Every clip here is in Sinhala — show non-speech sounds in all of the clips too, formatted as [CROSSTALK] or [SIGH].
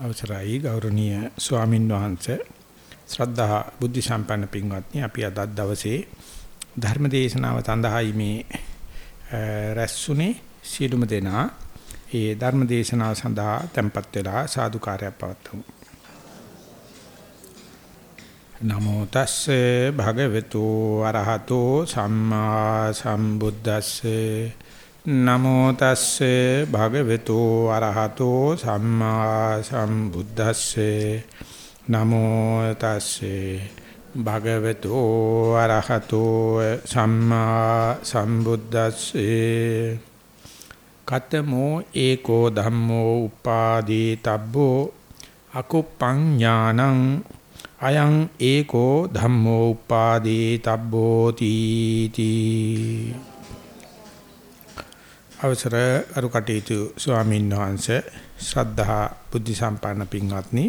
අවසරයි ගෞරවනීය ස්වාමින් වහන්සේ. ශ්‍රද්ධා බුද්ධ සම්පන්න පින්වත්නි අපි අද දවසේ ධර්ම දේශනාව සඳහායි මේ රැස්ුනේ සියලුම දෙනා. ඒ ධර්ම දේශනාව සඳහා tempත් වෙලා සාදුකාරයක් පවත්වමු. නමෝ තස්සේ භගවතු අරහතෝ සම්මා සම්බුද්දස්සේ නමෝ තස්සේ භගවතු අරහතෝ සම්මා සම්බුද්දස්සේ. නමෝ තස්සේ භගවතු අරහතෝ සම්මා සම්බුද්දස්සේ. කතමෝ ඒකෝ ධම්මෝ උපාදී තබ්බෝ අකුප්පං ඥානං අයං ඒකෝ ධම්මෝ උපාදී තබ්බෝ තීති අවසර අරු කටයුතු ස්වාමීන් වහන්සේ ශ්‍රද්ධා බුද්ධ සම්පන්න පින්වත්නි.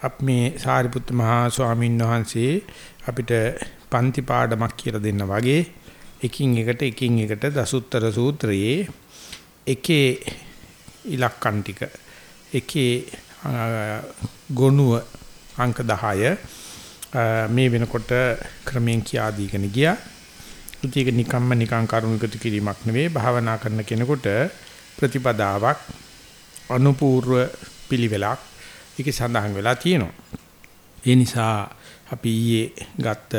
අප මේ සාරිපුත්ත මහා ස්වාමීන් වහන්සේ අපිට පන්ති පාඩමක් කියලා දෙන්න වගේ එකින් එකට එකින් එකට දසුත්තර සූත්‍රයේ එකේ ඉලක්කම් ටික එකේ ගොනුව අංක 10 මේ වෙනකොට ක්‍රමෙන් කියා දීගෙන ගියා. ඒක නිකම්ම නිකං කරුණිකතු කිරීමක් නෙවෙයි භාවනා කරන කෙනෙකුට ප්‍රතිපදාවක් අනුපූර්ව පිළිවෙලක් ඒකේ සඳහන් වෙලා තියෙනවා. ඒ නිසා අපි ඊයේ ගත්ත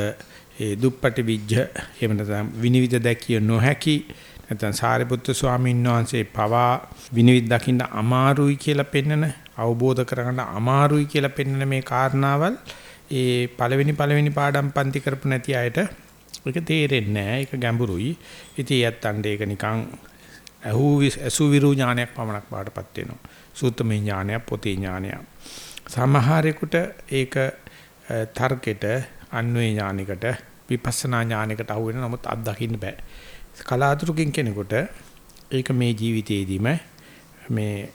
ඒ දුප්පටි විජ්ජ එහෙම නැත්නම් විනිවිද දැකිය නොහැකි නැත්නම් සාරිපුත්තු ස්වාමීන් වහන්සේ පවා විනිවිද දකින්න අමාරුයි කියලා පෙන්නන අවබෝධ කරගන්න අමාරුයි කියලා පෙන්නන මේ කාරණාවල් ඒ පළවෙනි පළවෙනි පාඩම් පන්ති කරපු නැති අයට ඒක තේරෙන්නේ නැහැ. ඒක ගැඹුරුයි. ඉතින් යත්තන්ට ඒක නිකන් අහු අසුවිරු ඥානයක් පමණක් බාටපත් වෙනවා. සූත්‍රමය ඥානයක්, පොතේ ඥානයක්. සමහරෙකුට ඒක තර්කෙට, අන්වේ ඥානයකට, විපස්සනා ඥානයකට අහු වෙන නමුත් අත් දකින්න බෑ. කලාතුරකින් කෙනෙකුට ඒක මේ ජීවිතේදීම මේ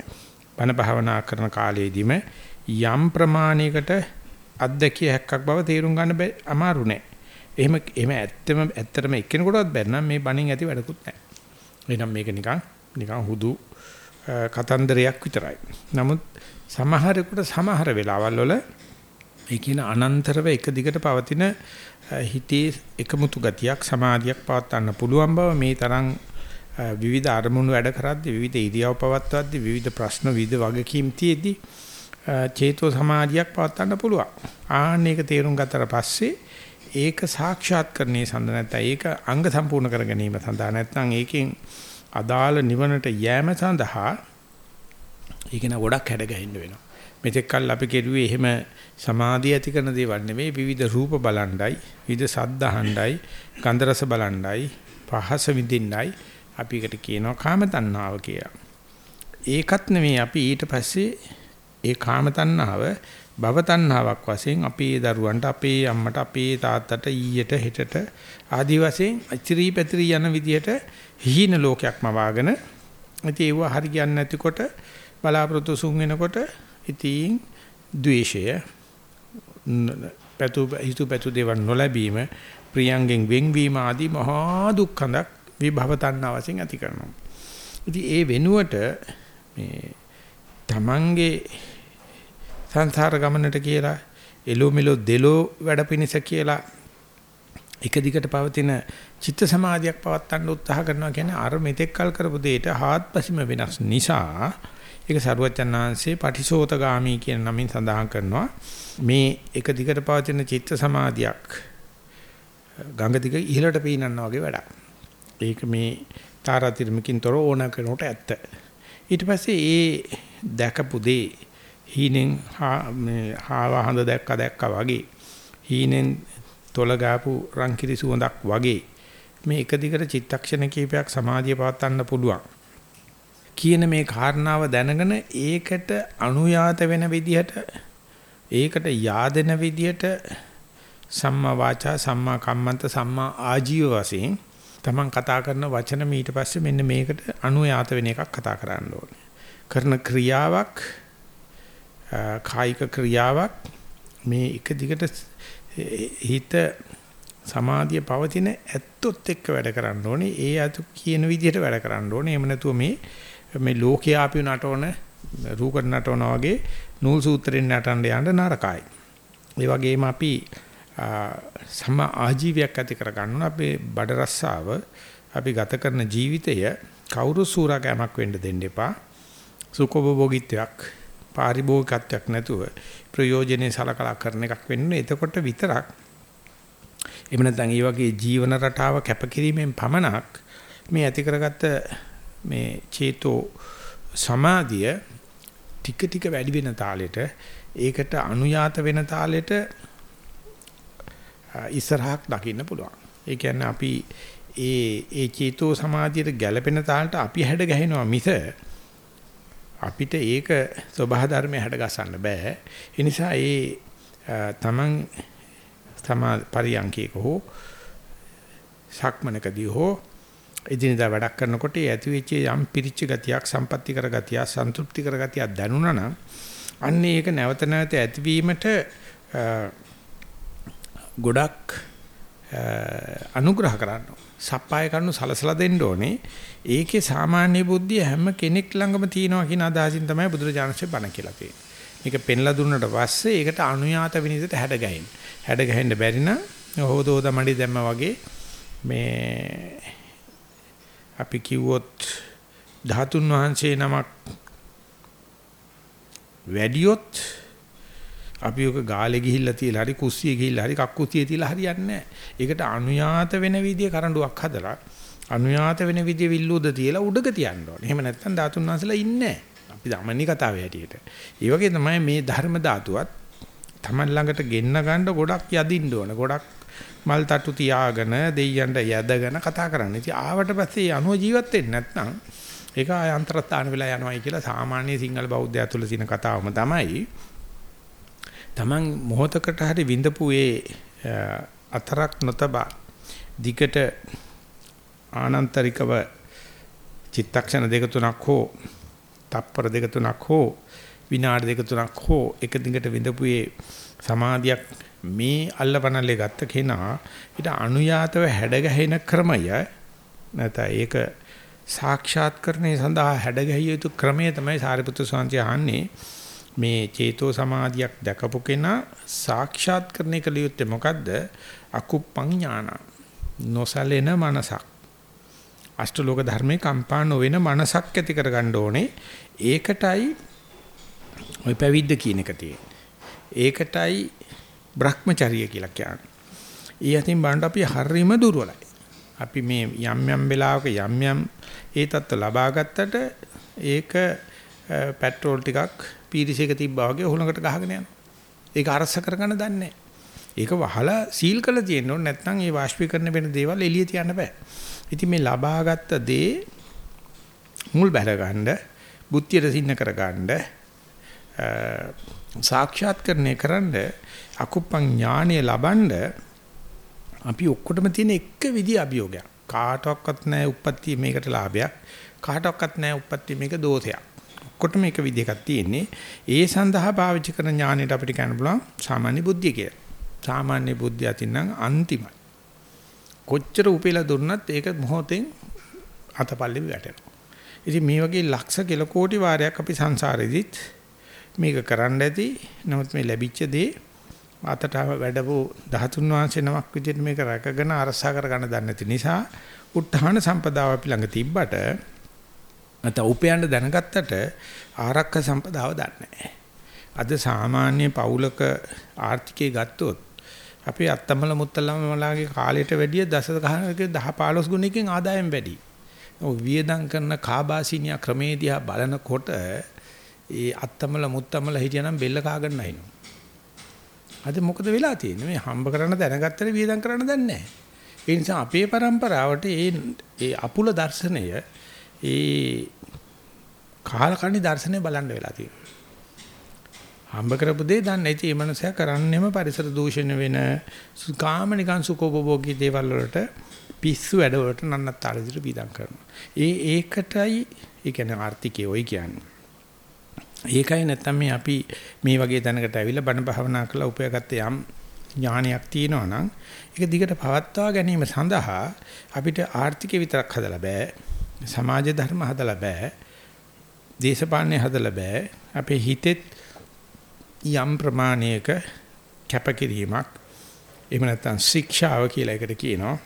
බණ භාවනා කරන කාලයේදීම යම් ප්‍රමාණයකට අත්දැකිය හැක්කක් බව තේරුම් ගන්න බෑ අමාරු නෑ. එහෙම එහෙම ඇත්තම ඇත්තටම එක්කෙනෙකුටවත් බැන්නම් මේ බණින් ඇති වැඩකුත් නැහැ. එහෙනම් මේක නිකන් නිකන් හුදු කතන්දරයක් විතරයි. නමුත් සමහරෙකුට සමහර වෙලාවල් වල ඒ කියන අනන්තරව එක දිගට පවතින හිතේ එකමුතු ගතියක් සමාධියක් පවත්වන්න පුළුවන් බව මේ තරම් විවිධ අරමුණු වැඩ කරද්දී විවිධ ඉරියව් පවත්වද්දී විවිධ ප්‍රශ්න විවිධ වගකීම් තියේදී චේතෝ සමාධියක් පවත්වන්න පුළුවන්. ආන්න ඒක තේරුම් ගත්තට පස්සේ ඒක සාක්ෂාත්කරණයේ සඳහා නැත්නම් ඒක අංග සම්පූර්ණ කර ගැනීම සඳහා නැත්නම් ඒකෙන් අදාළ නිවනට යෑම සඳහා ඒක න ගොඩක් හැඩ ගැහෙන්න වෙනවා. මෙතෙක් කල් අපි කෙරුවේ එහෙම සමාධිය ඇති කරන දේවල් නෙවෙයි විවිධ රූප බලණ්ඩයි, විවිධ ශබ්ද අහණ්ඩයි, ගන්ධ රස බලණ්ඩයි, පහස විඳින්නයි අපි එකට කියනවා කාම තණ්හාව කියලා. ඒකත් නෙවෙයි අපි ඊට පස්සේ ඒ කාම තණ්හාව භව තණ්හාවක් වශයෙන් අපේ දරුවන්ට අපේ අම්මට අපේ තාත්තට ඊයට හෙටට ආදි වශයෙන් අචිරී පැතිරී යන විදිහට හීන ලෝකයක්ම වාගෙන ඉතින් ඒව හරි කියන්නේ නැතිකොට බලාපොරොත්තු සුන් වෙනකොට ඉතින් ද්වේෂය පැතු හිතු පැතු දේවල් නොලැබීම ප්‍රියංගෙන් වෙන්වීම ආදී මහා දුක්ඛඳක් විභව තණ්හා වශයෙන් ඇති කරනවා. ඉතින් ඒ වෙනුවට මේ තමන්ගේ සංසාර ගමනට කියලා එලෝ මෙලෝ දෙලෝ වැඩ පිනිස කියලා එක දිගට පවතින චිත්ත සමාධියක් පවත්වන්න උත්සාහ කරනවා කියන්නේ අර මෙතෙක් කල් කරපු දෙයට හාත්පසීම වෙනස් නිසා ඒක සරුවචනාංශේ පටිසෝතගාමි කියන නමින් සඳහන් කරනවා මේ එක දිගට පවතින චිත්ත සමාධියක් ගංගා දිග ඉහළට පීනනවා වගේ වැඩක්. ඒක මේ තාරාතිරමකින් තොර ඕන කරනට ඇත්ත. ඊට පස්සේ ඒ දැකපු දේ හීනෙන් මේ හාව හඳ දැක්ක දැක්කා වගේ. හීනෙන් තොල ගාපු රංකිරි සුවඳක් වගේ. මේ එක දිගට චිත්තක්ෂණ කීපයක් සමාධිය පවත්වන්න පුළුවන්. කියන මේ කාරණාව දැනගෙන ඒකට අනුයාත වෙන විදිහට ඒකට yaadෙන විදිහට සම්මා වාචා සම්මා කම්මන්ත සම්මා ආජීව වශයෙන් තමන් කතා කරන වචන ඊට පස්සේ මෙන්න මේකට අනුයාත වෙන එකක් කතා කරන්න ඕනේ. කරන ක්‍රියාවක් කායික ක්‍රියාවක් මේ එක දිගට හිත සමාධිය පවතින ඇත්තොත් එක්ක වැඩ කරන්න ඕනේ. ඒ අතු කියන විදිහට වැඩ කරන්න ඕනේ. එහෙම නැතුව මේ මේ ලෝකයේ අපි නටවන රූකඩ නටවනා වගේ නූල් සූත්‍රයෙන් නටන්න යන්න නරකයි. ඒ වගේම අපි සම ආජීවයක් ඇති කරගන්න අපේ බඩ රස්සාව අපි ගත කරන ජීවිතය කවුරු සූරාකෑමක් වෙන්න දෙන්න එපා. සුඛෝපභෝගීත්වයක් පාරිභෝගිකත්වයක් නැතුව ප්‍රයෝජනේ සලකලා කරන එකක් වෙන්නේ. එතකොට විතරක් එහෙම නැත්නම් මේ වගේ ජීවන රටාව කැපකිරීමෙන් පමණක් මේ ඇති කරගත්ත මේ චේතෝ සමාධිය ටික ටික වැඩි වෙන තාලෙට ඒකට අනුයාත වෙන තාලෙට ඉස්සරහක් දකින්න පුළුවන්. ඒ කියන්නේ අපි ඒ ඒ චේතෝ සමාධියට ගැළපෙන තාලට අපි හැඩ ගැහෙනවා මිස අපිට ඒක සබහා ධර්මයේ හැඩ ගසන්න බෑ. ඒ නිසා ඒ තමන් තමා පරියන්කේක හෝ සක්මනකදී හෝ එදිනදා වැඩක් කරනකොට ඇති වෙච්ච යම් පිරිච්ච ගතියක් සම්පත්‍ති කර ගතියක් සන්තුෂ්ටි කර ගතියක් දැනුණා නම් අන්න ඒක නැවත නැවත ඇතිවීමට ගොඩක් අනුග්‍රහ කරන්න සප්පාය කරනු සලසලා දෙන්න ඕනේ. ඒකේ සාමාන්‍ය බුද්ධිය හැම කෙනෙක් ළඟම තියෙනවා කියන අදහසින් තමයි බුදුරජාණන්සේ බණ කියලා තියෙන්නේ. මේක පෙන්ලා දුන්නට පස්සේ ඒකට අනුයාත විනිදට හැඩ ගැහෙන්න. හැඩ ගැහෙන්න බැරි නම් හොදෝද මඩි දැම්ම වගේ මේ අපි කිව්වොත් ධාතුන් වහන්සේ නමක් වැඩියොත් අපි ඔක ගාලේ ගිහිල්ලා තියලා හරි කුස්සියේ ගිහිල්ලා හරි කක්කුසියේ තියලා හරියන්නේ නැහැ. ඒකට අනුයාත වෙන විදිය කරඬුවක් හදලා අනුයාත වෙන විදිය විල්ලුද තියලා උඩක තියන්න ඕනේ. එහෙම නැත්නම් ධාතුන් වහන්සේලා ඉන්නේ අපි ධම්මනි කතාවේ හැටියට. ඒ වගේ තමයි මේ ධර්ම ධාතුවත් Taman ළඟට ගෙන්න ගන්න ගොඩක් යදින්න ඕන. ගොඩක් මල් තට්ටු තියාගෙන දෙයියන්ට යදගෙන කතා කරන්න. ඉතින් ආවට පස්සේ අනුව ජීවත් වෙන්නේ නැත්නම් ඒක ආය අන්තරස්ථාන වෙලා යනවායි කියලා සාමාන්‍ය සිංහල බෞද්ධය තුළ තියෙන කතාවම තමයි. Taman මොහතකට හරි විඳපු ඒ අතරක් නොතබා දිගට ආනන්තරිකව චිත්තක්ෂණ දෙක තුනක් හෝ තප්පර දෙක තුනක් හෝ විනාඩි දෙක තුනක් හෝ එක දිගට විඳපු ඒ සමාධියක් මේ අල්ලපනල්ලේ ගත්ත කෙනා ඊට අනුයාතව හැඩගැහෙන ක්‍රමය නැත්නම් ඒක සාක්ෂාත්කරණය සඳහා හැඩගැහිය යුතු ක්‍රමය තමයි සාරිපුත්‍ර ස්වාමීන් අහන්නේ. මේ චේතෝ සමාධියක් දැකපු කෙනා සාක්ෂාත් කරන්නේ කල යුත්තේ මොකද්ද? අකුප්පං ඥාන. නොසලෙන මනසක්. අෂ්ටලෝක ධර්මේ කම්පා නොවන මනසක් ඇති කරගන්න ඕනේ. ඒකටයි ওই පැවිද්ද කියන එක ඒකටයි Brahmacharya කියලා කියන්නේ. ඊ අතින් බලන්න අපි හරීම දුර්වලයි. අපි මේ යම් යම් වෙලාවක යම් යම් ඒ தত্ত্ব ලබා ගත්තට ඒක පෙට්‍රෝල් ටිකක් පීරිසයක තිබ්බා වගේ හුලඟට ගහගෙන යනවා. ඒක අරස කරගන්න දන්නේ ඒක වහලා සීල් කරලා තියෙන්න ඕනේ නැත්නම් ඒ වාෂ්පීකරණ වෙන දේවල් එළිය තියන්න බෑ. ඉතින් මේ ලබාගත් දේ මුල් බැල ගන්න, බුද්ධියට සින්න කර ගන්න, සාක්ෂාත්කරණය කරන්න අකුප්පං ඥානය ලබනද අපි ඔක්කොටම තියෙන එක විදිහ අභියෝගයක්. කාටවත් නැහැ උප්පත්ති මේකට ලාභයක්. කාටවත් නැහැ උප්පත්ති මේක දෝෂයක්. ඔක්කොටම එක විදිහක් තියෙන්නේ. ඒ සඳහා පාවිච්චි කරන ඥානයට අපිට කියන්න පුළුවන් සාමාන්‍ය බුද්ධිය කියලා. සාමාන්‍ය බුද්ධිය අතින්නම් අන්තිමයි. කොච්චර උපේලා දුන්නත් ඒක මොහොතෙන් අතපල්ලෙ වැටෙනවා. ඉතින් මේ වගේ ලක්ෂ කෙල කෝටි වාරයක් අපි සංසාරෙදිත් මේක කරන්න ඇති. නමුත් මේ ලැබිච්ච දේ අතට වැඩපු 13 වංශේ නමක් විදිහට මේක රැකගෙන අරසා කරගන්න දන්නේ නැති නිසා උත්හාන සම්පදාව අපි ළඟ තිබ්බට නැත්නම් උපයන්න දැනගත්තට ආරක්ක සම්පදාව දන්නේ අද සාමාන්‍ය පවුලක ආර්ථිකය ගත්තොත් අපේ අත්තමල මුත්තලමලාගේ කාලයට වැඩිය දස 10 15 ගුණයකින් ආදායම් වැඩි. ඔය වියදම් කරන කාබාසිනියා ක්‍රමේදී බලනකොට ඒ අත්තමල මුත්තමල හිටියනම් බෙල්ල කාගෙන නැහිනු. අද මොකද වෙලා තියෙන්නේ? මේ හම්බ කරන්න දැනගත්තට වියදම් කරන්න දන්නේ නැහැ. ඒ නිසා අපේ પરම්පරාවට ඒ ඒ අපුල දර්ශනය ඒ කාලකණ්ණි දර්ශනය බලන්න වෙලා තියෙනවා. හම්බ කරපු දේ දන්නේ නැති මේ මනුස්සයා කරන්නේම පරිසර දූෂණ වෙන කාම නිකන් සුඛෝපභෝගී දේවල් වලට පිස්සු වැඩ වලට නන්නත්තර විදිහට වියදම් කරනවා. ඒ ඒකටයි ඒ කියන්නේ ආර්ථිකය ඔයි කියන්නේ. ඒකයි නැත්තම් මේ අපි මේ වගේ තැනකට ඇවිල්ලා බණ භාවනා කරලා උපයාගත්ත යම් ඥානයක් තියෙනවා නම් ඒක දිගට පවත්වා ගැනීම සඳහා අපිට ආර්ථිකය විතරක් හදලා බෑ සමාජ ධර්ම හදලා බෑ දේශපාලනේ හදලා බෑ. අපේ හිතෙත් යම් ප්‍රමාණයක කැපකිරීමක් එහෙම නැත්නම් ශික්ෂාව කියලා එකට කියනවා.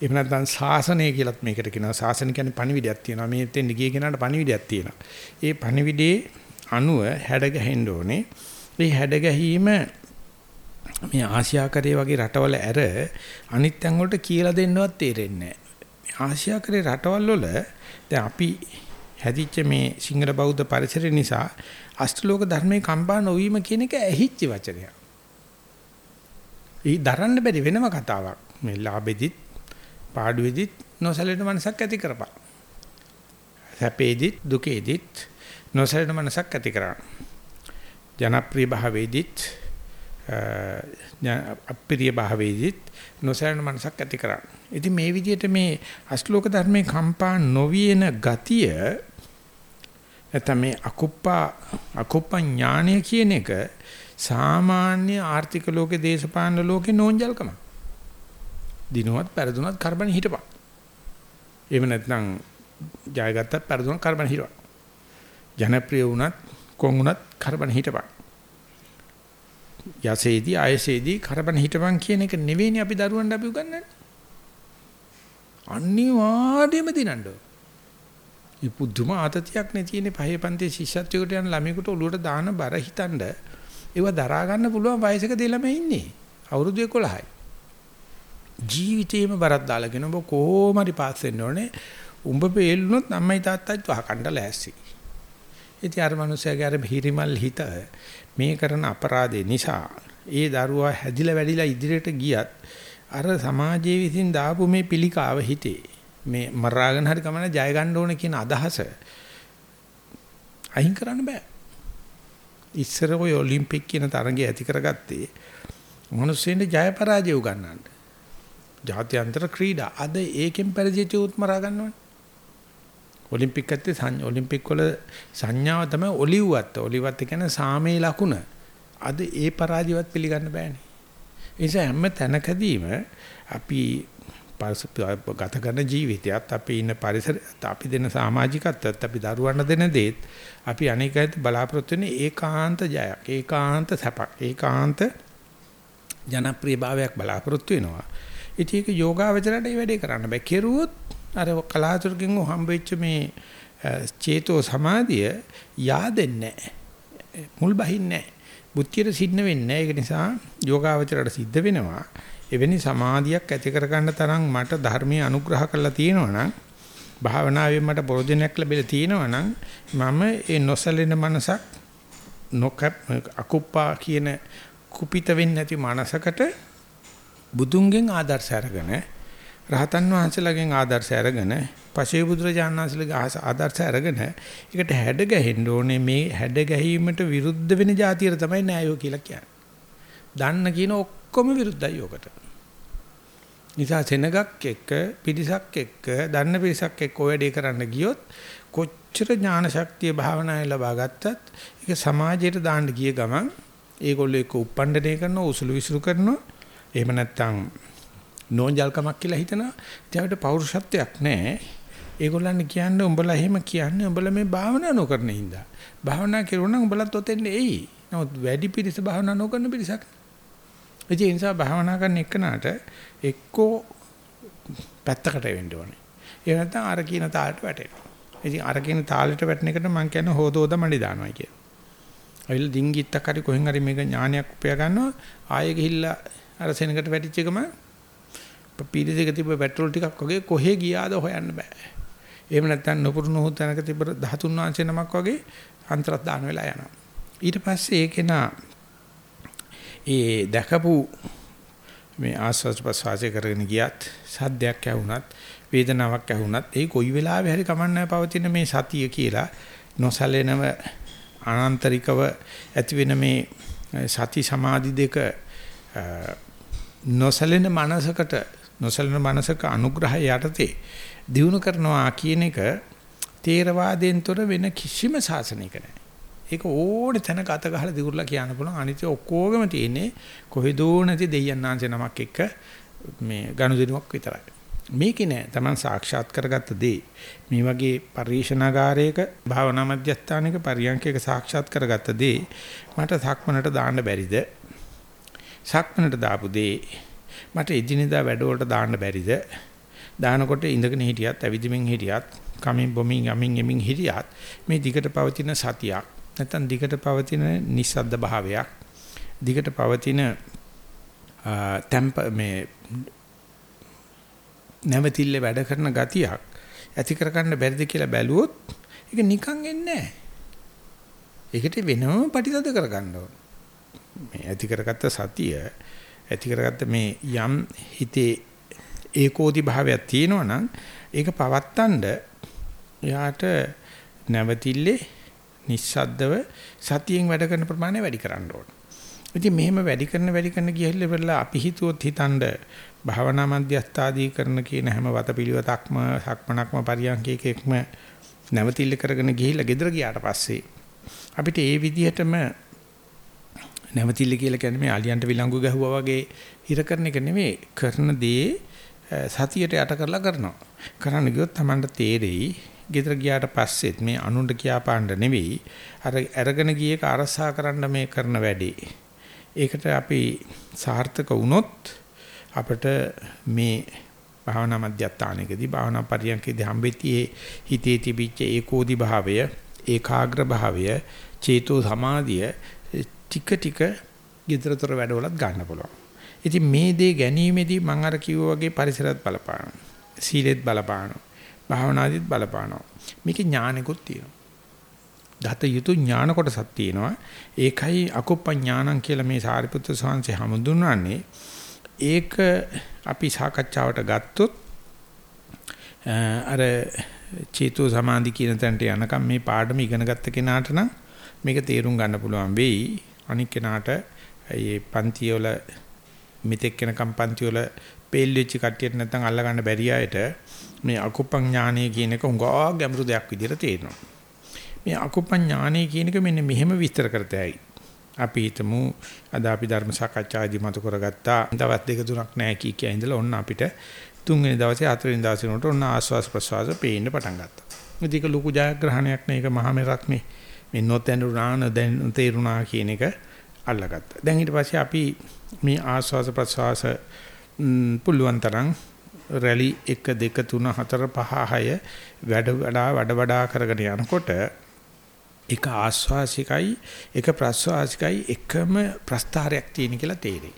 එහෙම නැත්නම් ශාසනය කියලත් මේකට කියනවා. ශාසන කියන්නේ පණිවිඩයක් තියෙනවා. මේ දෙන්න ගිය කෙනාට පණිවිඩයක් තියෙනවා. ඒ පණිවිඩේ අනුව හැඩ ගැහෙන්න ඕනේ. මේ හැඩ ගැහිම මේ ආසියාකරයේ වගේ රටවල ඇර අනිත් තැන් වලට කියලා දෙන්නවත් තේරෙන්නේ නැහැ. ආසියාකරයේ රටවල් වල දැන් අපි හැදිච්ච මේ සිංහල බෞද්ධ පරිසරය නිසා අෂ්ටලෝක ධර්මයේ කම්පා නොවීම කියන එක ඇහිච්ච වචනයක්. ඒ දරන්න බැරි වෙනම කතාවක්. මේ ලාභෙදිත් පාඩුවේදිත් නොසැලෙන මනසක් ඇති කරපන්. සැපේදිත් දුකේදිත් නොසැලෙන මනසක් ඇති කරගන්න. ජනප්‍රිය භාවයේදිත් අප්‍රිය භාවයේදිත් නොසැලෙන මනසක් ඇති කරගන්න. ඉතින් මේ විදිහට මේ අශ්ලෝක ධර්මයේ කම්පා නොවියන ගතිය නැත්නම් මේ අකුප්පා අකුප්ප ඥානය කියන එක සාමාන්‍ය ආර්ථික ලෝකේ දේශපාලන ලෝකේ නෝන්ජල්කම. දිනුවත් පෙරදුනත් කරබන් හිටපන්. එහෙම නැත්නම් ජයගත්තත් පෙරදුනත් කරබන් හිටපන්. ජනප්‍රිය වුණත් කොන් වුණත් කරබන් හිටපන්. යසේදී ආයසේදී කරබන් හිටපන් කියන එක නෙවෙයිනේ අපි දරුවන්ට අපි උගන්වන්නේ. අනිවාර්යයෙන්ම දිනන්න ඕන. මේ පුදුම ආතතියක් නේ තියෙන්නේ පහේ පන්තියේ ශිෂ්‍යත්වයකට යන ළමයෙකුට ඔලුවට දාන බර හිතනද ඒව දරා ගන්න පුළුවන් වයසක දෙලම ඉන්නේ. අවුරුදු 11යි. ජීවිතේම බරක් දාලාගෙන ඔබ කොහොම හරි පාස් වෙන්න ඕනේ. උඹ පෙල්ලුනොත් අම්මයි තාත්තයි වහකණ්ඩ ලෑස්ති. ඉතින් අර මිනිස්සයාගේ අර හිරිමල් හිත මේ කරන අපරාධේ නිසා ඒ දරුවා හැදිලා වැඩිලා ඉදිරියට ගියත් අර සමාජයේ විසින් දාපු මේ පිළිකාව හිතේ මේ මරාගෙන හරි කමන ජය ගන්න ඕන කියන අදහස අයින් කරන්න බෑ. ඉස්සර ඔය ඔලිම්පික් කියන තරඟය ඇති කරගත්තේ මිනිස්සුන්ට ජය පරාජය උගන්නන්න. ජාත්‍යන්තර ක්‍රීඩා අද ඒකෙන් පරිජිත උත්මරා ගන්නවනේ. ඔලිම්පික් ඇත්තේ ඔලිම්පික් වල සංඥාව තමයි ඔලිව්වත්. ඔලිව්වත් කියන්නේ සාමේ ලකුණ. අද ඒ පරාජයවත් පිළිගන්න බෑනේ. ඒ නිසා හැම තැනකදීම අපි ගත කරන ජීවිතයත් අපි ඉන්න පරිසරයත් අපි දෙන සමාජිකත්වයත් අපි දරුවන්ට දෙන දේත් අපි අනිකයිත් බලාපොරොත්තු වෙන ඒකාන්ත ජයක් ඒකාන්ත සැපක් ඒකාන්ත ජනප්‍රිය භාවයක් බලාපොරොත්තු වෙනවා. ඉතින් ඒක යෝගාවචරයට ඒ වැඩේ කරන්න බෑ. කෙරුවොත් අර කලාතුරකින් හම්බෙච්ච මේ චේතෝ සමාධිය yaadෙන්නේ මුල් බහින්නේ බුද්ධියට සින්න වෙන්නේ ඒක නිසා යෝගාවචරයට සිද්ධ වෙනවා. එවැනි සමාධියක් ඇති කරගන්න තරම් මට ධර්මයේ අනුග්‍රහ කරලා තියෙනවා නම් භාවනාවෙන් මට ප්‍රයෝජනයක් ලැබිලා තියෙනවා නම් මම ඒ නොසැලෙන මනසක් නොකප් අකුප්පා කියන කුපිත වෙන්නේ නැති මනසකට බුදුන්ගෙන් ආදර්ශ අරගෙන රහතන් වහන්සේලාගෙන් ආදර්ශ අරගෙන පසේ බුදුරජාණන් වහන්සේලාගේ ආදර්ශ අරගෙන ඒකට හැඩ ගැහෙන්න ඕනේ මේ හැඩ ගැහිීමට විරුද්ධ වෙන જાතියට තමයි න්යායෝ කියලා කියන්නේ. දන්න කියන ඔක්කොම විරුද්ධයි යෝකට. නිසා සෙනගක් එක්ක පිරිසක් එක්ක දන්න පිරිසක් එක්ක ඔය වැඩේ කරන්න ගියොත් කොච්චර ඥාන ශක්තිය භාවනාවේ ලබා ගත්තත් ඒක සමාජයට දාන්න ගිය ගමන් ඒගොල්ලෝ එක්ක උප්පණ්ඩණය කරනවා උසුළු විසුළු කරනවා එහෙම නැත්නම් නෝන්ජල්කමක් කියලා හිතනවා ඒකට පෞරුෂත්වයක් නැහැ ඒගොල්ලන් කියන්නේ උඹලා එහෙම කියන්නේ උඹලා මේ භාවනා නොකරන හින්දා භාවනා කරුණා උඹලත් ඔතෙන් එයි නමුත් වැඩි පිරිස භාවනා නොකරන පිරිසක් ඒ නිසා භාවනා කරන එකනට එක්කෝ පැත්තකට වෙන්න ඕනේ. ඒ නැත්නම් අර කියන තාලට වැටෙනවා. ඉතින් අර කියන තාලෙට වැටෙන එකට මම කියන්නේ හොදෝද මණි දානවා කියලා. අවිල ඩිංගිත්තක් හරි කොහෙන් හරි මේක ඥානයක් උපයා ගන්නවා ආයෙ ගිහිල්ලා අර සෙනඟට වැටිච්ච එකම පීඩිතක තිබ්බ පෙට්‍රල් ටිකක් වගේ කොහෙ ගියාද හොයන්න බෑ. එහෙම නැත්නම් නොපුරුණු හොත් තැනක තිබ්බ 13 වංශේ නමක් වගේ අන්තරත් දාන වෙලා යනවා. ඊට පස්සේ ඒකේනා ඒ දැකපු මේ ආස්වාද ප්‍රසවාසය කරගෙන ගියත් සද්දයක් ඇහුණත් වේදනාවක් ඇහුණත් ඒ කොයි වෙලාවෙ හරි කමන්නෑ පවතින මේ සතිය කියලා නොසැලෙනව අනන්තරිකව ඇති වෙන මේ සති සමාධි දෙක නොසැලෙන මනසකට නොසැලෙන මනසක අනුග්‍රහය යටතේ දිනු කරනවා කියන එක තේරවාදයෙන් තොර වෙන කිසිම ශාසනයක නැහැ. ඒක ඕනේ තැනක අත ගහලා දිගුරලා කියන්න පුළුවන්. අනිත් ඔක්කොගම තියෙන්නේ කොහෙදෝ නැති දෙයයන් ආංශේ නමක් එක්ක මේ ගනුදෙනුවක් විතරයි. මේකේ නෑ Taman සාක්ෂාත් කරගත්ත දේ මේ වගේ පරිශනාගාරයක භාවනා මධ්‍යස්ථානයක පරියන්කයක සාක්ෂාත් කරගත්ත දේ මට සක්මනට දාන්න බැරිද සක්මනට දාපු දේ මට එදිනෙදා වැඩවලට දාන්න බැරිද දානකොට ඉඳගෙන හිටියත් ඇවිදිමින් හිටියත් කමින් බොමින් යමින් යමින් හිටියත් මේ දිගට පවතින සතියක් නැත්නම් දිගට පවතින නිස්සද්ද භාවයක් දිගට පවතින තැම්ප මේ නැවතිල්ල වැඩ කරන ගතියක් ඇති කරගන්න බැරිද කියලා බැලුවොත් ඒක නිකන් එන්නේ නැහැ. ඒකට වෙනම ප්‍රතිතද කරගන්න ඕන. මේ ඇති කරගත්ත සතිය ඇති කරගත්ත මේ යම් හිතේ ඒකෝදි භාවයක් තියෙනවා නම් ඒක පවත්තන්න එයාට නැවතිල්ලේ නිස්සද්දව සතියෙන් වැඩ කරන ප්‍රමාණය වැඩි කරන්න ඕන. ඉතින් මෙහෙම වැඩි කරන වැඩි කරන ගියහිල්ල වෙලා අපි හිතුවොත් හිතනද භාවනා මධ්‍යස්ථාදී කරන කියන හැම වතපිලිවෙතක්ම සක්මනක්ම පරියන්කේකෙක්ම නැවතිල්ල කරගෙන ගිහිල්ලා ගෙදර ගියාට පස්සේ අපිට ඒ විදිහටම නැවතිල්ල කියලා කියන්නේ මේ අලියන්ට විලංගු ගැහුවා වගේ හිර කරන එක නෙමෙයි කරන දේ සතියට යට කරලා කරනවා. කරන්න ගියොත් Tamanට තේරෙයි ගෙදර ගියාට පස්සෙත් මේ අනුන්ට කියාපාන්න නෙවෙයි අර අරගෙන ගියේක අරසා කරන්න මේ කරන වැඩේ. ඒකට අපි සාර්ථක වුණොත් අපිට මේ භාවනා මධ්‍යස්ථානයකදී භාවනා පරියන්කේදී හම්බෙති හිතේ තිබිච්ච ඒකෝදි භාවය ඒකාග්‍ර භාවය චේතෝ සමාධිය ටික ටික GestureDetector වැඩවලත් ගන්න පුළුවන්. ඉතින් මේ දේ ගැනීමේදී මම අර කිව්වා වගේ පරිසරත් බලපානවා. සීලෙත් බලපානවා. භාවනාදිත් බලපානවා. මේකේ ඥානෙකුත් තියෙනවා. දත යුතු ඥාන කොටසක් තියෙනවා. ඒකයි අකුප්ප ඥානං කියලා මේ සාරිපුත්‍ර ස්වාමීන් හඳුන්වන්නේ. ඒක අපි සාකච්ඡාවට ගත්තොත් අර චේතෝ සමාධි කියන තැනට යනකම් මේ පාඩම ඉගෙන ගත්ත කෙනාට නම් මේක තේරුම් ගන්න පුළුවන් වෙයි. අනික් කෙනාට මේ පන්ති වල මෙතෙක් වෙනකම් පන්ති වල පේල් වෙච්ච කට්ටියට නැත්නම් අල්ල ගන්න බැරි අයට මේ අකුප්පං ඥානය කියන එක උඟා ගැඹුරු දෙයක් විදිහට තේරෙනවා. මේ අකුප්පං ඥානය කියන එක මෙන්න මෙහෙම විස්තර කරතයි. අපි හිතමු අද අපි ධර්ම සාකච්ඡාදී මතු කරගත්තා දවස් දෙක තුනක් නැහැ කී කිය ඉඳලා ඔන්න අපිට තුන්වෙනි දවසේ හතරවෙනි දවසේ උනට ඔන්න ආස්වාස් ප්‍රසවාස පේන්න පටන් ගත්තා. මේක ලොකු ජයග්‍රහණයක් නේ ඒක මහා මෙරක් නේ. මේ නොතැනුණා නොදැන් තේරුණා කියන එක අල්ලගත්තා. දැන් ඊට පස්සේ අපි මේ ආස්වාස ප්‍රසවාස පුළුවන් තරම් රැලි 1 2 3 4 5 6 වැඩ වඩා වඩ වඩා කරගෙන යනකොට එක ආස්වාසිකයි එක ප්‍රස්වාසිකයි එකම ප්‍රස්තාරයක් තියෙන කියලා තේරෙයි.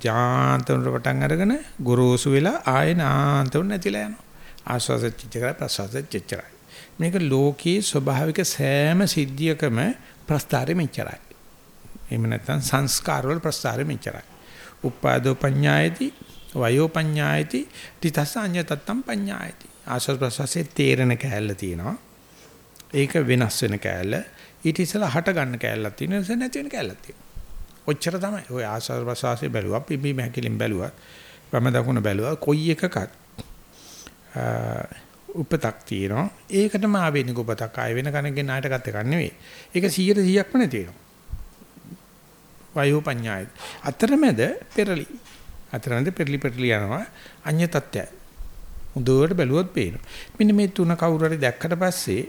ජාන්තර පටන් අරගෙන ගොරෝසු වෙලා ආයෙ නාන්තර නැතිලා යනවා. ආස්වාස චිත්තකරයි ප්‍රස්වාස චිත්තකරයි. මේක ලෝකයේ ස්වභාවික සෑම සිද්ධියකම ප්‍රස්තාරෙ මෙච්චරයි. එහෙම නැත්නම් සංස්කාර වල ප්‍රස්තාරෙ මෙච්චරයි. උපාදෝ පඤ්ඤායති වයෝ පඤ්ඤායති තිතස අඤ්ඤතත්තම් පඤ්ඤායති. ආස්වාස ප්‍රස්වාසයේ තේරෙන කැලල තියෙනවා. ඒක වෙනස් වෙන කෑල්ල. ඊට ඉස්සෙල්ලා හට ගන්න කෑල්ලක් තියෙනවා නැත්නම් නැති වෙන කෑල්ලක් තියෙනවා. ඔච්චර තමයි. ඔය ආස්වාද ප්‍රසවාසයේ බැලුවා, පිම්බි මහැකිලින් බැලුවා, වම දකුණ බැලුවා, කොයි එකකත් උපතක් තියෙනවා. ඒකටම ආවේනික උපතක් ආය වෙන කෙනෙක්ගේ ණයට ගත එකක් නෙවෙයි. ඒක 100%ක්ම නැති වෙනවා. වායෝ පඤ්ඤාය. අතරමැද පෙරලි. අතරමැද පෙරලි පෙරලි යනවා. අඤ්‍ය තත්ත්වය. හොඳට බැලුවොත් පේනවා. මෙන්න මේ තුන කවුරු හරි දැක්කට පස්සේ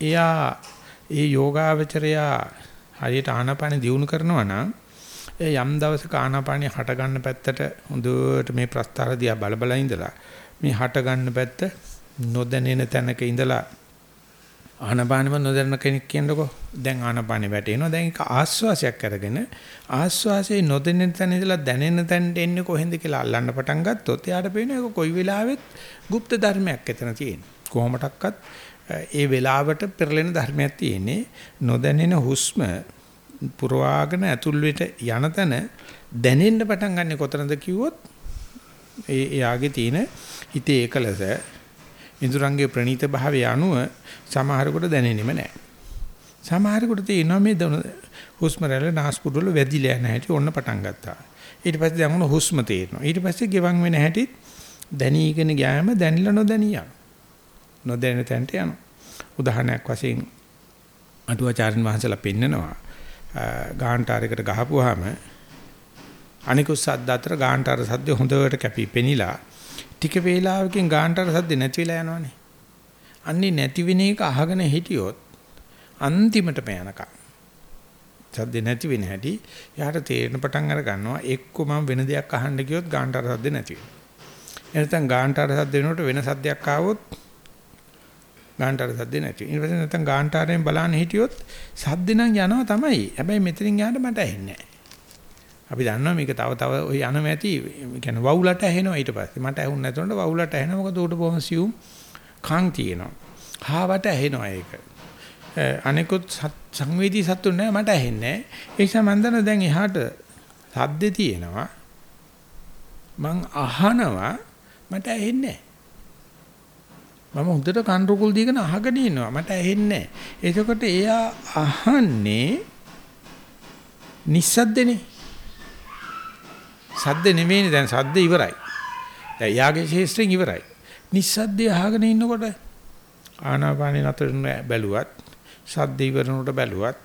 එයා ඒ යෝගාවචරයා හරියට ආනාපාන දියුණු කරනවා නම් ඒ යම් දවසක ආනාපානිය හට ගන්න පැත්තට හොඳට මේ ප්‍රස්තාර දිහා බල බල ඉඳලා මේ හට ගන්න පැත්ත නොදැනෙන තැනක ඉඳලා ආනාපානෙම නොදැන කෙනෙක් කියනකො දැන් ආනාපානෙ වැටෙනවා දැන් ඒක ආස්වාසයක් අරගෙන ආස්වාසයේ නොදැනෙන තැන ඉඳලා දැනෙන තැනට එන්නේ කොහෙන්ද කියලා අල්ලන්න පටන් ගත්තොත් එයාට පේනවා ඒක කොයි වෙලාවෙත් গুপ্ত ධර්මයක් එතන තියෙන කොහොමඩක්වත් ඒ වෙලාවට පෙරලෙන ධර්මයක් තියෙන්නේ නොදැනෙන හුස්ම පුරවාගෙන ඇතුල් වෙට යන තැන දැනෙන්න පටන් ගන්න කොතනද කිව්වොත් ඒ එයාගේ තියෙන හිතේ එකලස ඉඳුරංගේ ප්‍රනීත භාවය අනුව සමහරකට දැනෙන්නෙම නැහැ. සමහරකට තියෙනවා මේ හුස්ම රැල්ල නාස්පුඩු වල වැදිලා යන හැටි ඔන්න පටන් ගත්තා. ඊට පස්සේ දැන් හුස්ම තේරෙනවා. ඊට පස්සේ ගෙවන් වෙන හැටි දැනීගෙන ගියාම දැනිලා නොදැනියා. නොදැනෙන තැනට යනවා. උදාහරණයක් වශයෙන් අටුවාචාර්යන් වහන්සේලා පෙන්නනවා ගාහන්ටාරයකට ගහපුවාම අනිකුත් සද්ද අතර ගාහන්ටාර සද්ද හොඳට කැපී පෙනිලා ටික වේලාවකින් ගාන්ටර සද්ද නැති වෙලා යනවනේ. අන්නේ නැති වෙන එක අහගෙන හිටියොත් අන්තිමටම යනකම් සද්ද නැති වෙන හැටි යාට තේරෙන පටන් අර ගන්නවා එක්ක මම වෙන දෙයක් අහන්න ගියොත් ගාන්ටර සද්ද නැති වෙනවා. එනතන් ගාන්ටර සද්ද වෙනකොට වෙන සද්දයක් ආවොත් ගාන්ටර සද්ද නැති වෙනවා. ඊට පස්සේ නැත්නම් ගාන්ටරයෙන් බලන්න හිටියොත් සද්ද නම් යනවා තමයි. හැබැයි මෙතනින් යන්න මට ඇහෙන්නේ නැහැ. අපි දන්නවා මේක තව තව ඔය යනම ඇති. කියන්නේ වවුලට ඇහෙනවා ඊට පස්සේ. මට ඇහුන්නේ නැතුනට වවුලට ඇහෙනවා. මොකද උඩ බොහොම සියුම් කන් තියෙනවා. හාවට ඇහෙනවා ඒක. අනිකුත් සංවේදී සත්තු නෑ. මට ඇහෙන්නේ ඒ නිසා මම දන්නවා දැන් එහාට සද්දේ තියෙනවා. මං අහනවා. මට ඇහෙන්නේ මම හොඳට කන් රුකුල් දීගෙන අහගෙන ඉන්නවා. මට ඇහෙන්නේ එතකොට එයා අහන්නේ නිස්සද්දනේ. සද්ද නෙමෙයිනේ දැන් සද්ද ඉවරයි. දැන් යාගේ ශේෂ්ත්‍රයෙන් ඉවරයි. නිස්සද්දේ අහගෙන ඉන්නකොට ආනාපානේ නතර බැලුවත් සද්ද ඉවරනකොට බැලුවත්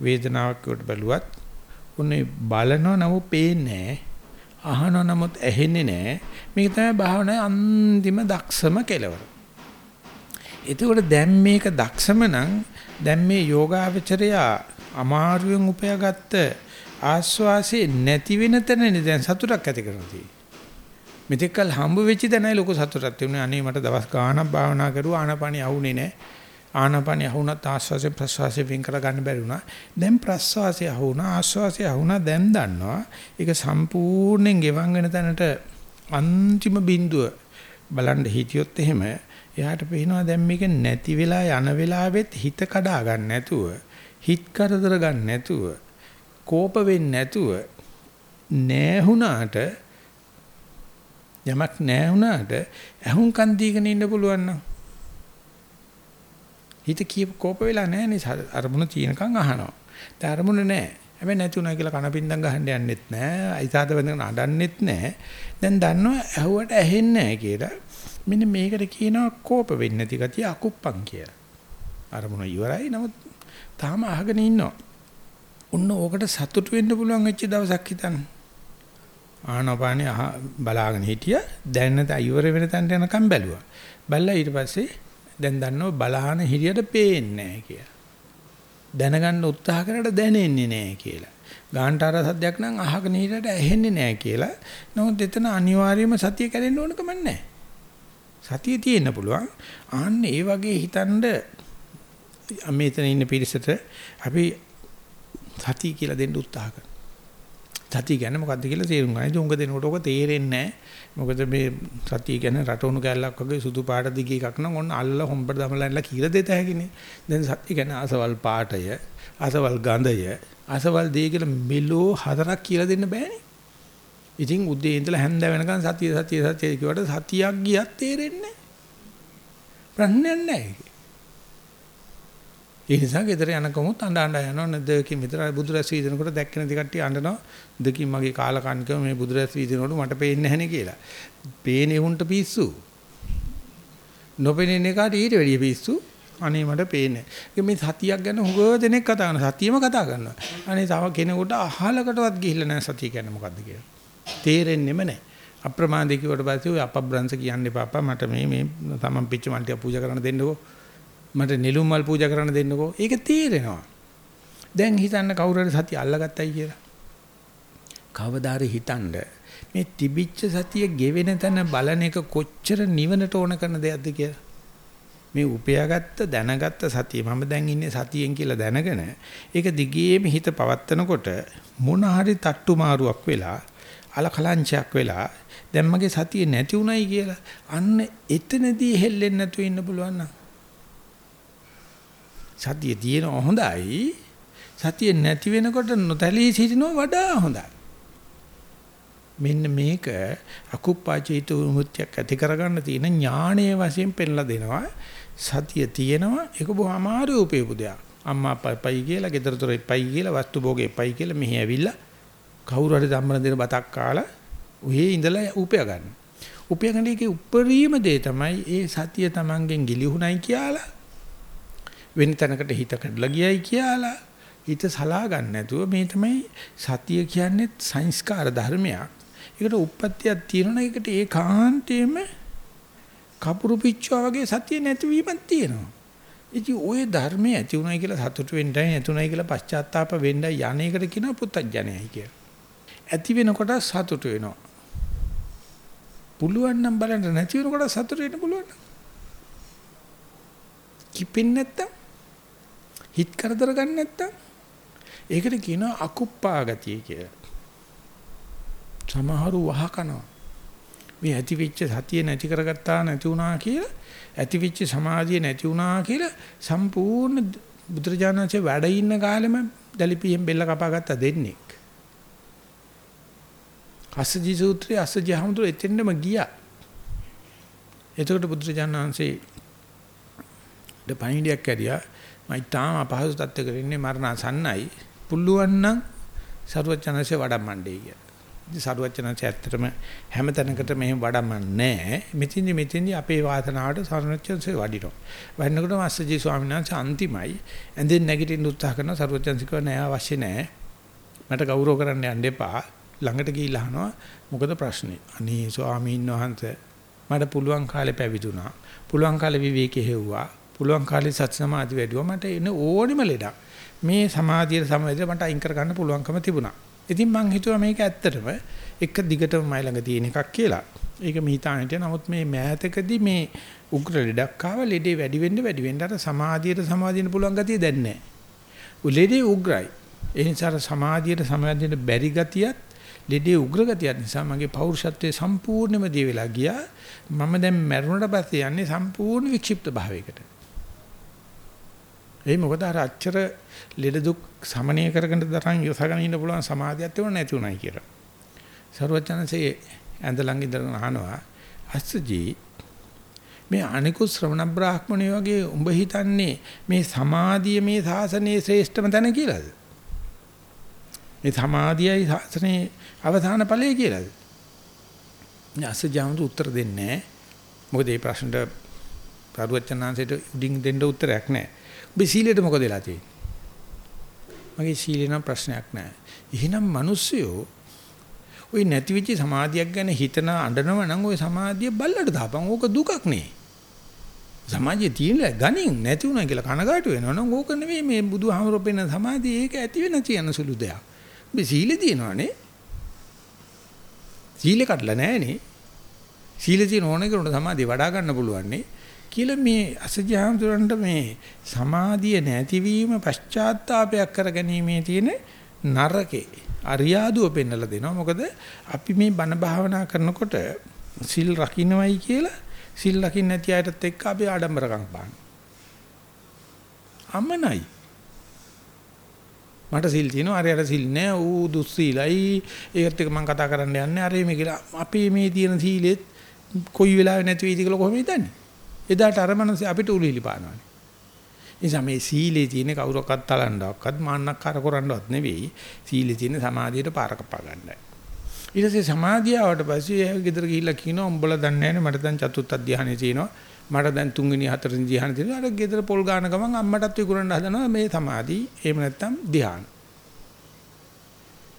වේදනාවක් කොට බැලුවත් උන්නේ බලනව නමුත් පේන්නේ අහනව නමුත් ඇහෙන්නේ නැහැ. මේක තමයි භාවනාවේ අන්තිම දක්ෂම කෙලවර. එතකොට දැන් මේක දක්ෂම නම් දැන් මේ යෝගාවචරයා අමාරුවෙන් උපයාගත්ත ආස්වාසේ නැති වෙන තැනනේ දැන් සතුටක් ඇති කරනවා තියෙන්නේ. මෙතෙක්කල් හම්බ වෙච්ච දැනයි ලොකු සතුටක් තිබුණේ. අනේ මට දවස් ගාණක් භාවනා කරුවා ආනාපානිය අහුනේ නැහැ. ආනාපානිය අහුණත් ආස්වාසේ ප්‍රස්වාසේ වෙන් කර ගන්න බැරි වුණා. දැන් ප්‍රස්වාසේ අහුණා ආස්වාසේ අහුණා දැන් දන්නවා. ඒක සම්පූර්ණයෙන් ගෙවන් වෙන තැනට අන්තිම බිඳුව බලන්න හිටියොත් එහෙම එයාට පේනවා දැන් මේක නැති වෙලා යන වෙලාවෙත් හිත කඩා ගන්න නැතුව හිත කරදර ගන්න නැතුව කෝප වෙන්නේ නැතුව නැහුණාට යමක් නැහුණාට ඇහුම්කන් දීගෙන ඉන්න පුළුවන් නම් හිත කීප කෝප වෙලා නැහැ අරමුණ තියෙනකන් අහනවා. දැන් අරමුණ නැහැ. හැබැයි නැතුණා කියලා කනපින්දම් ගහන්න යන්නෙත් නැහැ. අයිසාද වෙනකන් අඩන්නෙත් නැහැ. දැන් දන්නවා ඇහුවට ඇහෙන්නේ නැහැ කියලා. මෙන්න මේකට කියනවා කෝප වෙන්නේ නැති ගතිය අකුප්පන් කියලා. අරමුණ ඉවරයි. නමුත් තාම අහගෙන ඉන්නවා. ඔන්න ඕකට සතුටු වෙන්න පුළුවන් වෙච්ච දවසක් හිතන්න. ආනපානිය බලාගෙන හිටිය දැන් නැත ඉවර වෙන තැනට යනකම් බැලුවා. බැලලා ඊට පස්සේ දැන් දන්නවා බලහන හිරියට පේන්නේ නැහැ කියලා. දැනගන්න උත්සාහ කරලා දැනෙන්නේ නැහැ කියලා. ගාන්ටාර සද්දයක් නම් අහගෙන හිටියට ඇහෙන්නේ නැහැ කියලා. නමුත් එතන අනිවාර්යයෙන්ම සතිය කැඩෙන්න ඕනකම නැහැ. සතිය තියෙන්න පුළුවන්. ආන්න ඒ වගේ හිතනද මෙතන ඉන්න පිරිසට අපි සතිය කියලා දෙන්න උත්සාහ කරනවා. සතිය කියන්නේ මොකද්ද කියලා තේරුම් ගන්න. ඉතින් උඟ දෙනකොට ඔක තේරෙන්නේ නැහැ. මොකද මේ සතිය කියන්නේ රටවණු කැල්ලක් වගේ සුදු පාට දිග එකක් නම් ඔන්න අල්ල හොම්බට දමලන්න කියලා දෙත හැකිනේ. දැන් සතිය කියන්නේ අසවල් පාටය, අසවල් ගඳය, අසවල් දේ කියලා මෙලෝ හතරක් කියලා දෙන්න බෑනේ. ඉතින් උදේ ඉඳලා හැන්ද වෙනකන් සතිය සතිය සතිය කියවට සතියක් ගියත් තේරෙන්නේ නැහැ. ප්‍රශ්නයක් නැහැ. ඒ නිසා ගෙදර යනකොමුත් අඬ අඬ යනවා නේදකින් විතර බුදුරැස් වීදිනකොට දැක්ක නැති කට්ටිය අඬනවා දෙකින් මගේ කාලකන්නිකව මේ බුදුරැස් වීදිනකොට මට පේන්නේ නැහැ කියලා. පේන්නේ උන්ට පිස්සු. නොපෙනෙන එකට ඊට වැඩිය පිස්සු. අනේ මට පේන්නේ. මේ සතියක් ගැන හුඟ දෙනෙක් කතා කරනවා. සතියම කතා කරනවා. අනේ තව කෙනෙකුට අහලකටවත් ගිහිල්ලා නැහැ සතිය කියන්නේ මොකද්ද කියලා. තේරෙන්නෙම නැහැ. අප්‍රමාදී කිව්වට පස්සේ ඔය අපබ්‍රංශ කියන්නේ පාපා මට මේ මේ තමන් පිච්ච මන්ටිය පූජා කරන්න දෙන්නකෝ. මට නිලුම් මල් පූජා කරන්න දෙන්නකෝ. ඒක තේරෙනවා. දැන් හිතන්න කවුරු හරි සතිය අල්ලගත්තයි කියලා. කවදාද හිතන්න මේ තිබිච්ච සතිය ගෙවෙන තැන බලන එක කොච්චර නිවනට ඕන කරන දෙයක්ද කියලා. මේ උපයාගත්ත දැනගත්ත සතිය මම දැන් ඉන්නේ සතියෙන් කියලා දැනගෙන ඒක දිගේම හිත පවත්නකොට මොන හරි තට්ටු මාරුවක් වෙලා අලකලංචයක් වෙලා දැන් මගේ සතිය නැති උනායි කියලා අන්න එතනදී හෙල්ලෙන්නේ නැතුව ඉන්න පුළුවන් නම් සතිය තියෙන හොඳයි. සතිය නැති වෙනකොට නොතැලී සිටිනවා වඩා හොඳයි. මෙන්න මේක අකුප්පාචේතු මුත්‍යක් ඇති කරගන්න තියෙන ඥානයේ වශයෙන් පෙන්ලා දෙනවා. සතිය තියෙනවා ඒක බොහොම අමාරු උපයපු දෙයක්. අම්මා අප්පයි කියලා, ගෙදර දොර එපයි කියලා, වස්තු භෝගේ එපයි කියලා මෙහි ඇවිල්ලා කවුරු හරි ධම්මන දෙන බතක් කාලා උහි ඉඳලා උපය ගන්න. උපය ගන්න එකේ උප්පරීම දේ තමයි ඒ සතිය Tamangen ගිලිහුණයි කියලා වෙන තැනකට හිත කඩලා ගියයි කියලා හිත සලා ගන්න නැතුව මේ තමයි සතිය කියන්නේ සංස්කාර ධර්මයක්. ඒකට උප්පත්තියක් තියෙනවා ඒකට ඒකාන්තයෙන්ම කපුරු පිච්චුවා වගේ සතිය නැතිවීමක් තියෙනවා. ඉතින් ওই ධර්මයේ ඇති උනායි කියලා සතුට වෙන්නයි නැතුණයි කියලා පශ්චාත්තාප වෙන්නයි යන්නේකට කියනවා පුත්තජනයයි කියලා. ඇති වෙනකොට සතුට වෙනවා. පුළුවන් නම් බලන්න නැති වෙනකොට සතුට වෙන්න පුළුවන්. කිපෙන්නේ නැත්තම් හිත කරදර ගන්න නැත්තම් ඒකට කියනවා අකුප්පා ගතිය කියලා. සමහරු වහ කනවා. මේ ඇති වෙච්ච සතිය නැති කරගත්තා නැති වුණා කියලා ඇති වෙච්ච සමාධිය නැති වුණා කියලා සම්පූර්ණ බුදුරජාණන්සේ වැඩ ඉන්න කාලෙම දලිපියෙන් බෙල්ල කපාගත්ත දෙන්නේ. අස්සජි සූත්‍රයේ අස්සජි හමුදුර එතෙන්නම ගියා. එතකොට බුදුරජාණන්සේ දෙපණිඩියක් කැරියා මයි තාම අපහසු තත්ත්වයක ඉන්නේ මරණසන්නයි පුළුවන් නම් සරුවචනanse වඩම්මණ්ඩේ කියලා. ඉතින් සරුවචනanse ඇත්තටම හැම තැනකට මෙහෙම වඩම්මන්නේ නැහැ. මෙතින්දි මෙතින්දි අපේ වාසනාවට සරුවචනanse වඩිනවා. වඩනකොට මාස්සජී ස්වාමීන් වහන්සේ අන්තිමයි ඇඳෙන් නැගිටින්න උත්සාහ කරන සරුවචනanse කිව්වා නෑ අවශ්‍ය නෑ. මට ගෞරව කරන්න යන්න එපා. ළඟට ගිහිල්ලා අහනවා මොකද ප්‍රශ්නේ? අනේ ස්වාමීන් වහන්සේ මට පුළුවන් කාලේ පැවිදුණා. පුළුවන් කාලේ විවේකී හෙව්වා. පුළුවන් කාලේ සත් සමාධි වැඩිව මට එන ඕනිම ලෙඩක්. මේ සමාධියට සමවැදලා මට අයින් කර ගන්න පුළුවන්කම තිබුණා. ඉතින් මං හිතුවා මේක ඇත්තටම එක දිගටම මයි ළඟ තියෙන එකක් කියලා. ඒක මිහිතානිට නමුත් මේ මෑතකදී මේ උග්‍ර ලෙඩක් ආව ලෙඩේ වැඩි වෙන්න වැඩි වෙන්න අර සමාධියට සමාදින්න පුළුවන් ගතිය දැන් නැහැ. ලෙඩේ උග්‍රයි. ඒ නිසා සමාධියට සමාදින්න බැරි ගතියත් ලෙඩේ උග්‍ර ගතියත් නිසා මගේ පෞරුෂත්වයේ සම්පූර්ණයෙන්ම දී වෙලා ගියා. මම දැන් මැරුණට පස්සේ යන්නේ සම්පූර්ණ වික්ෂිප්ත භාවයකට. ඒ මොකද අර අච්චර ලෙඩ දුක් සමනය කරගෙන තරම් යොසගෙන ඉන්න පුළුවන් සමාධියක් තිබුණ නැති උනායි කියලා. සරුවචනසේ ඇඳ ළඟ ඉඳලා අහනවා අස්සජී මේ අනිකුත් ශ්‍රවණ බ්‍රාහ්මණය වගේ උඹ හිතන්නේ මේ සමාධිය මේ සාසනයේ ශ්‍රේෂ්ඨම තැන කියලාද? මේ සමාධියයි සාසනයේ අවසාන ඵලය කියලාද? අස්සජාමුතු උත්තර දෙන්නේ නැහැ. මොකද මේ ප්‍රශ්නට පරුවචනාංශයට උඩින් දෙන්න උත්තරයක් නැහැ. ඔබේ සීලයට මොකද වෙලා තියෙන්නේ? මගේ සීලේ නම් ප්‍රශ්නයක් නෑ. එහෙනම් මිනිස්සුયો ওই නැතිවිච්ච සමාධියක් ගැන හිතන අඬනවා නම් ওই සමාධිය බල්ලට දාපන්. ඕක දුකක් නේ. සමාජයේ තියෙන ගණින් නැති වුණා කියලා කනගාටු වෙනවා නම් ඕක නෙමෙයි මේ බුදුහාමරෝ පෙන්න සමාධිය ඒක ඇති වෙන තියෙන සුළු දෙයක්. මේ සීලේ තියෙනවානේ. සීලේ කඩලා නැහනේ. සීලේ තියෙන ඕනෙකට සමාධිය වඩා ගන්න පුළුවන් නේ. කියලා මේ අසජාමතුරන්ට මේ සමාධිය නැතිවීම පශ්චාත්තාවයක් කරගැනීමේ තියෙන නරකේ අරියාදුව පෙන්වලා දෙනවා. මොකද අපි මේ බණ භාවනා කරනකොට සිල් රකින්නවයි කියලා සිල් රකින්න නැති අයටත් එක්ක අපි ආඩම්බරකම් පාන. අම්මනයි මට සිල් තියෙනවා අර අර සිල් නෑ. ඌ දුස්සීලයි. ඒකට එක මම කතා කරන්න යන්නේ අර මේ කියලා. අපි මේ තියෙන සීලෙත් කොයි වෙලාවෙ නැති වෙයිද කියලා කොහොමද දන්නේ එදාට අර මනස අපිට උලිලි පානවනේ. නිසා මේ සීලේ තියෙන කවුරක්වත් තලන්නවක්වත් මාන්නක්කාර කරන්නවත් නෙවෙයි. සීලේ තියෙන සමාධියට පාර කපා ගන්නයි. ඊට පස්සේ සමාධිය ආවට පස්සේ ඒ ගෙදර ගිහිල්ලා කියනවා උඹලා දන්නේ නැහැ මට දැන් චතුත්ථ ධානය තියෙනවා. මට දැන් තුන්වෙනි හතරවෙනි ධ්‍යාන තියෙනවා. අර ගෙදර පොල් ගාන ගමන් අම්මටත් විකුණන්න හදනවා මේ සමාධි. එහෙම නැත්නම් ධ්‍යාන.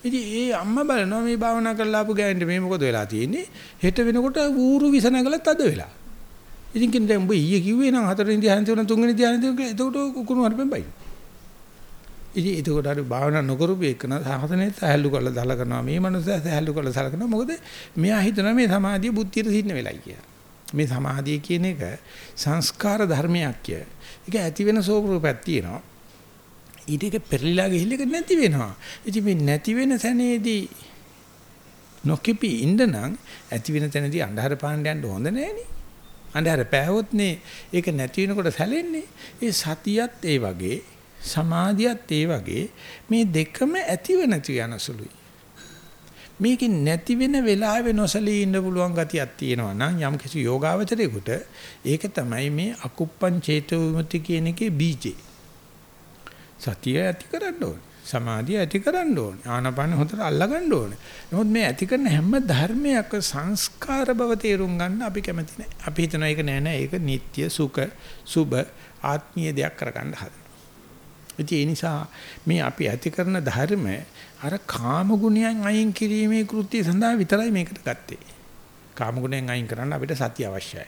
ඉතින් ඒ අම්මා බලනවා මේ භාවනා කරලා ආපු ගෑනට මේ මොකද වෙලා තියෙන්නේ? හෙට වෙනකොට ඌරු විස නැගලත් අද වෙලා. ඉතින් කියන දැන් උඹ ඊයේ කිව්වේ නම් හතරවෙනි ධ්‍යානෙ තුන තුන්වෙනි ධ්‍යානෙ තුන එතකොට කුකුණු හරිපෙන් බයි. ඉතින් එතකොට හරි භාවනා නොකරපු එකන සාහසනේ සහැල්ලු කරලා දල කරනවා මේ මනුස්සයා සහැල්ලු කරලා සලකනවා මොකද මෙයා හිතනවා මේ සමාධිය බුද්ධියට සින්න වෙලයි කියලා. මේ සමාධිය කියන එක සංස්කාර ධර්මයක් කිය. ඒක ඇති වෙන ස්වරූපයක් තියෙනවා. ඊට එක පෙරලිලා ගිහිල්ලා ඒක නැති වෙනවා. ඉතින් මේ නැති වෙන තැනේදී නොකිපි ඉන්න නම් ඇති වෙන තැනදී අන්ධහර පාණ්ඩ යන්න හොඳ නෑනේ. අන්ධහර පෑවොත්නේ ඒක නැති වෙනකොට සැලෙන්නේ. ඒ සතියත් ඒ වගේ සමාධියත් ඒ වගේ මේ දෙකම ඇතිව නැති යන සුළුයි. මේකෙන් නැති වෙන වෙලාවෙ නොසලී ඉන්න පුළුවන් ගතියක් තියෙනවා නම් යම් කිසි යෝගාවචරයකට ඒක තමයි මේ අකුප්පං චේතෝ විමුක්ති කියන එකේ බීජේ. සතිය ඇති කරන්න ඕනේ. සමාධිය ඇති කරන්න ඕනේ. ආනපන හොඳට අල්ලා ගන්න ඕනේ. නමුත් මේ ඇති කරන හැම ධර්මයක සංස්කාර බව තේරුම් ගන්න අපි කැමති නැහැ. අපි හිතනවා ඒක නෑ නෑ ඒක නিত্য සුඛ සුබ ආත්මීය දෙයක් කරගන්න හදනවා. ඒ නිසා මේ අපි ඇති කරන ධර්ම අර කාම ගුණයන් අයින් කිරීමේ කෘත්‍ය සඳහා විතරයි මේකට ගත්තේ. කාම ගුණයන් අයින් කරන්න අපිට සතිය අවශ්‍යයි.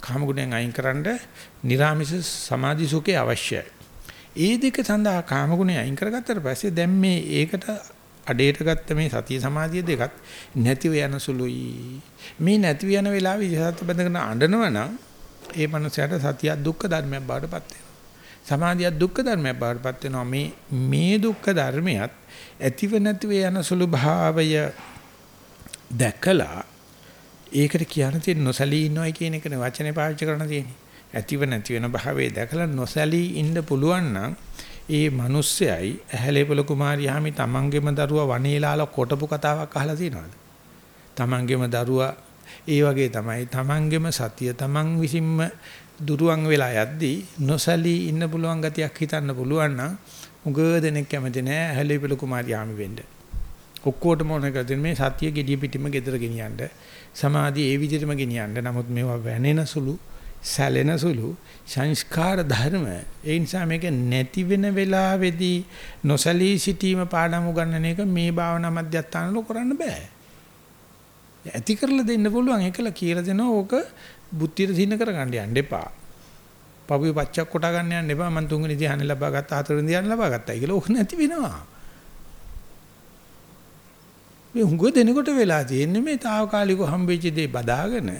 කාම ගුණයන් අයින් කරන්න නිර්ාමිෂ සමාධි සුඛය අවශ්‍යයි. ඒ දෙක සඳහා කාම ගුණය අයින් කරගත්තට පස්සේ දැන් මේ ඒකට අඩේට ගත්ත මේ සතිය සමාධිය දෙකත් නැතිව යන සුළුයි. මේ නැතිව යන වෙලාවේ ඉහත බඳගෙන අඬනවනම් ඒ මනුස්සයාට සතිය දුක්ඛ ධර්මයක් බවට පත් වෙනවා. සමාධිය දුක්ඛ ධර්මයක් බවට පත් වෙනවා. මේ මේ දුක්ඛ ධර්මයක් ඇතිව නැතිව යන සුළු භාවය දැකලා ඒකට කියන්න තියෙන නොසලී ඉන්නවයි කියන එකනේ වචනේ පාවිච්චි කරන්න තියෙන්නේ. ඇතිව නැති වෙන භාවයේ දැකලා නොසලී ඉන්න පුළුවන් නම් ඒ මිනිස්සයයි ඇහැලේපල කුමාරියාමි තමන්ගේම දරුවා වනේලාලා කොටපු කතාවක් අහලා තියෙනවද? තමන්ගේම දරුවා ඒ වගේ තමයි තමන්ගේම සතිය තමන් විසින්ම දුරුවන් වෙලා යද්දී නොසලී ඉන්න පුළුවන් ගතියක් හිතන්න පුළුවන් නම් උග දෙනෙක් කැමති නෑ ඇහැලේපල කුමාරියාමි වෙන්න. ඔක්කොටම ඕන කරගෙන මේ සතිය gediya පිටිම gedara ගෙනියන්න සමාධිය ඒ විදිහටම ගෙනියන්න. නමුත් මේවා වැනෙන සුළු සැලෙන සුළු සංස්කාර ධර්ම ඒ නිසා මේක නැති වෙන වෙලාවේදී නොසලී සිටීම පාඩම් උගන්නන එක මේ භාවනා මධ්‍යස්ථානවල කරන්න බෑ. ඇති කරලා දෙන්න පුළුවන් ඒකල කියලා දෙනවා ඕක බුද්ධියට සින්න කරගන්න යන්න එපා. පපුවේ පච්චක් කොටා ගන්න යන්න එපා. මම තුන්වෙනි ධ්‍යාන ලබා ගත්තා හතරවෙනි ධ්‍යාන ලබා ගත්තා කියලා ඕක නැති වෙනවා. මේ හුඟ දෙනකොට වෙලා තියෙන්නේ මේ తాවකාලිකව හම්බෙච්ච දේ බදාගෙන